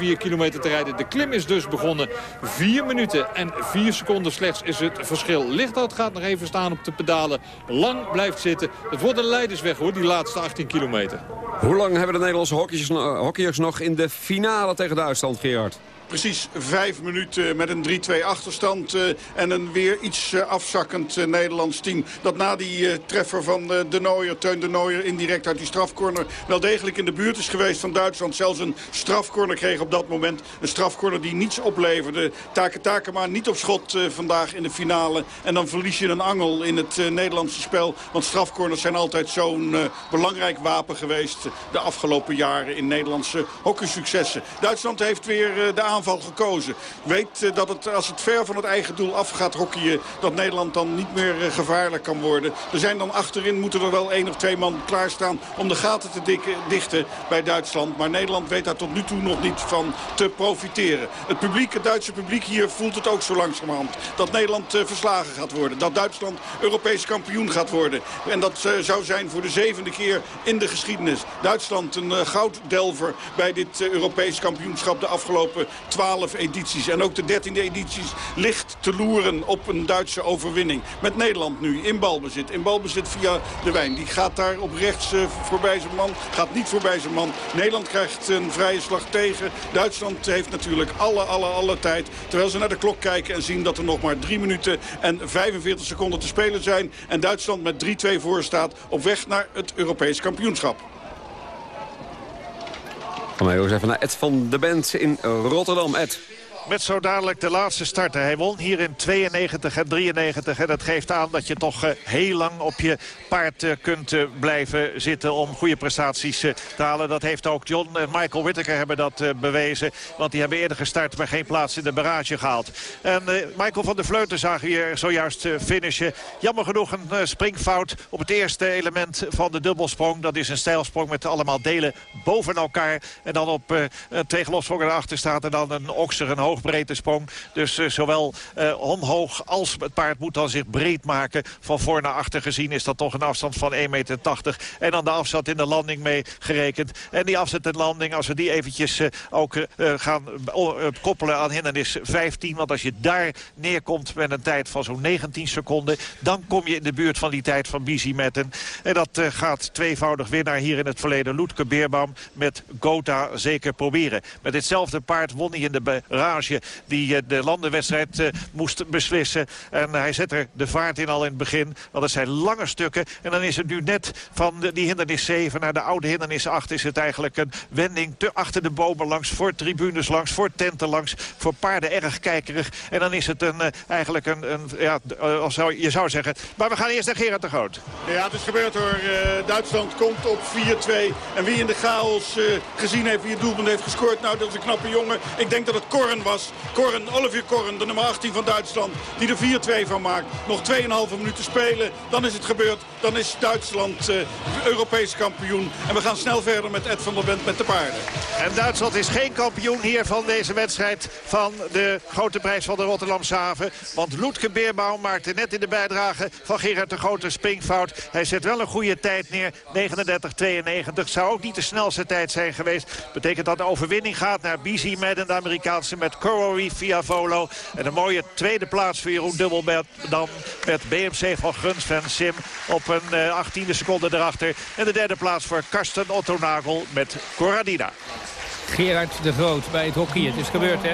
18,4 kilometer te rijden. De klim is dus begonnen. 4 minuten en 4 seconden slechts is het verschil. Lichthout gaat nog even staan op de pedalen. Lang blijft zitten. Het wordt een leidersweg hoor, die laatste 18 kilometer. Hoe lang hebben de Nederlandse hockeyers nog in de finale tegen Duitsland, Gerard? Precies vijf minuten met een 3-2 achterstand. Uh, en een weer iets uh, afzakkend uh, Nederlands team. Dat na die treffer van de Nooier, Teun de Nooier, indirect uit die strafcorner... wel degelijk in de buurt is geweest van Duitsland. Zelfs een strafcorner kreeg op dat moment. Een strafcorner die niets opleverde. Take Takema niet op schot vandaag in de finale. En dan verlies je een angel in het Nederlandse spel. Want strafcorners zijn altijd zo'n belangrijk wapen geweest... de afgelopen jaren in Nederlandse hockeysuccessen. Duitsland heeft weer de aanval aanval gekozen. Weet eh, dat het, als het ver van het eigen doel af gaat hockeyen... dat Nederland dan niet meer eh, gevaarlijk kan worden. Er zijn dan achterin, moeten er wel één of twee man klaarstaan... om de gaten te dichten bij Duitsland. Maar Nederland weet daar tot nu toe nog niet van te profiteren. Het publiek, het Duitse publiek hier voelt het ook zo langzamerhand. Dat Nederland uh, verslagen gaat worden. Dat Duitsland Europees kampioen gaat worden. En dat zou zijn voor de zevende keer in de geschiedenis. Duitsland een gouddelver bij dit Europees kampioenschap de afgelopen 12 edities. En ook de 13e edities ligt te loeren op een Duitse overwinning. Met Nederland nu in balbezit. In balbezit via de Wijn. Die gaat daar op rechts uh, voorbij zijn man. Gaat niet voorbij zijn man. Nederland krijgt een vrije slag tegen. Duitsland heeft natuurlijk alle, alle, alle tijd. Terwijl ze naar de klok kijken en zien dat er nog maar 3 minuten en 45 seconden te spelen zijn. En Duitsland met 3-2 voor staat op weg naar het Europees kampioenschap. Gaan wij eens even naar Ed van de Bent in Rotterdam. Ed. Met zo dadelijk de laatste starter. Hij won hier in 92 en 93. En dat geeft aan dat je toch uh, heel lang op je paard uh, kunt uh, blijven zitten... om goede prestaties te halen. Dat heeft ook John en Michael Whittaker hebben dat bewezen. Want die hebben eerder gestart, maar geen plaats in de barrage gehaald. En Michael van der Vleuten zagen hier zojuist finishen. Jammer genoeg een springfout op het eerste element van de dubbelsprong. Dat is een stijlsprong met allemaal delen boven elkaar. En dan op een tegelopsprong erachter staat. En dan een okser, een hoogbreedte sprong. Dus uh, zowel uh, omhoog als het paard moet dan zich breed maken. Van voor naar achter gezien is dat toch een afstand van 1,80 meter. En dan de afstand in de landing mee gerekend. En die in de landing, als we die eventjes uh, ook gaan koppelen aan hindernis 15. Want als je daar neerkomt met een tijd van zo'n 19 seconden... dan kom je in de buurt van die tijd van Bizi Metten. En dat gaat tweevoudig winnaar hier in het verleden. Loetke Beerbaum met Gotha zeker proberen. Met ditzelfde paard won hij in de barrage die de landenwedstrijd moest beslissen. En hij zet er de vaart in al in het begin. Want het zijn lange stukken. En dan is het nu net van die hindernis 7 naar de oude hindernis 8... is het eigenlijk een wending te achter de bomen langs, voor tribunes langs, voor tenten langs... voor paarden erg kijkerig. En dan is het een, eigenlijk een, een ja, zou, je zou zeggen... maar we gaan eerst naar Gerard de Groot. Ja, het is gebeurd hoor. Duitsland komt op 4-2. En wie in de chaos gezien heeft, wie het doelpunt heeft gescoord... nou, dat is een knappe jongen. Ik denk dat het Korren was. Korren, Olivier Korren, de nummer 18 van Duitsland... die er 4-2 van maakt. Nog 2,5 minuten spelen. Dan is het gebeurd. Dan is Duitsland uh, Europees kampioen. En we gaan snel verder met Ed van der Bent met de paarden. En Duitsland is geen kampioen hier van deze wedstrijd van de grote prijs van de Rotterdamse haven. Want Loetke Beerbaum maakte net in de bijdrage van Gerard de Grote springfout. Hij zet wel een goede tijd neer. 39-92. Zou ook niet de snelste tijd zijn geweest. Betekent dat de overwinning gaat naar Bizi met de Amerikaanse met Corey via Volo. En een mooie tweede plaats voor Jeroen Dubbel dan met BMC van Gunsven Sim op een 18e eh, seconde erachter. En de derde plaats voor Karsten Otto Nagel met Corradina. Gerard de Groot bij het hockey. Het is gebeurd, hè?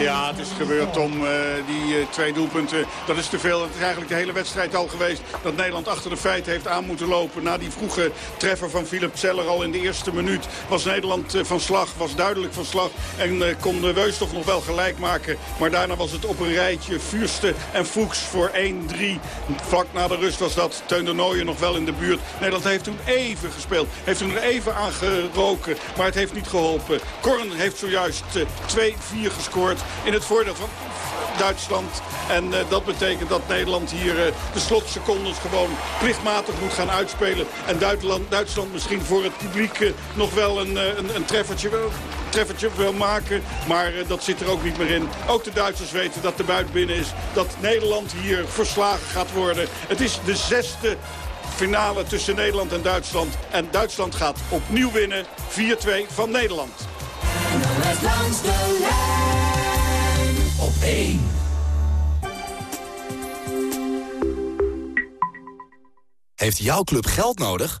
Ja, het is gebeurd, om Uh, die uh, twee doelpunten, dat is te veel. Het is eigenlijk de hele wedstrijd al geweest dat Nederland achter de feiten heeft aan moeten lopen. Na die vroege treffer van Philip Zeller al in de eerste minuut was Nederland uh, van slag. Was duidelijk van slag. En kon de Weus toch nog wel gelijk maken. Maar daarna was het op een rijtje. Vuurste en Fuchs voor 1-3. Vlak na de rust was dat. Teun de Nooijen nog wel in de buurt. Nederland heeft toen even gespeeld. Heeft toen er even aan geroken. Maar het heeft niet geholpen. Korn heeft zojuist 2-4 eh, gescoord in het voordeel van Duitsland. En uh, dat betekent dat Nederland hier uh, de slotsecondes gewoon plichtmatig moet gaan uitspelen. En Duitsland, Duitsland misschien voor het publiek nog wel een, een, treffertje, treffertje wil maken. Maar dat zit er ook niet meer in. Ook de Duitsers weten dat de buit binnen is. Dat Nederland hier verslagen gaat worden. Het is de zesde finale tussen Nederland en Duitsland. En Duitsland gaat opnieuw winnen. 4-2 van Nederland. Langs de lijn op 1. Heeft jouw club geld nodig?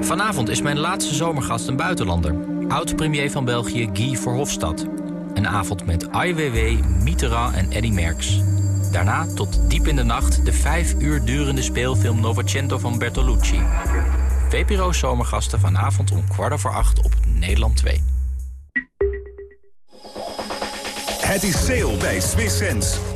Vanavond is mijn laatste zomergast een buitenlander. Oud-premier van België Guy Verhofstadt. Een avond met Weiwei, Mitterrand en Eddy Merckx. Daarna tot diep in de nacht de vijf uur durende speelfilm Novecento van Bertolucci. VPRO Zomergasten vanavond om kwart over acht op Nederland 2. Het is sale bij Swiss Sense.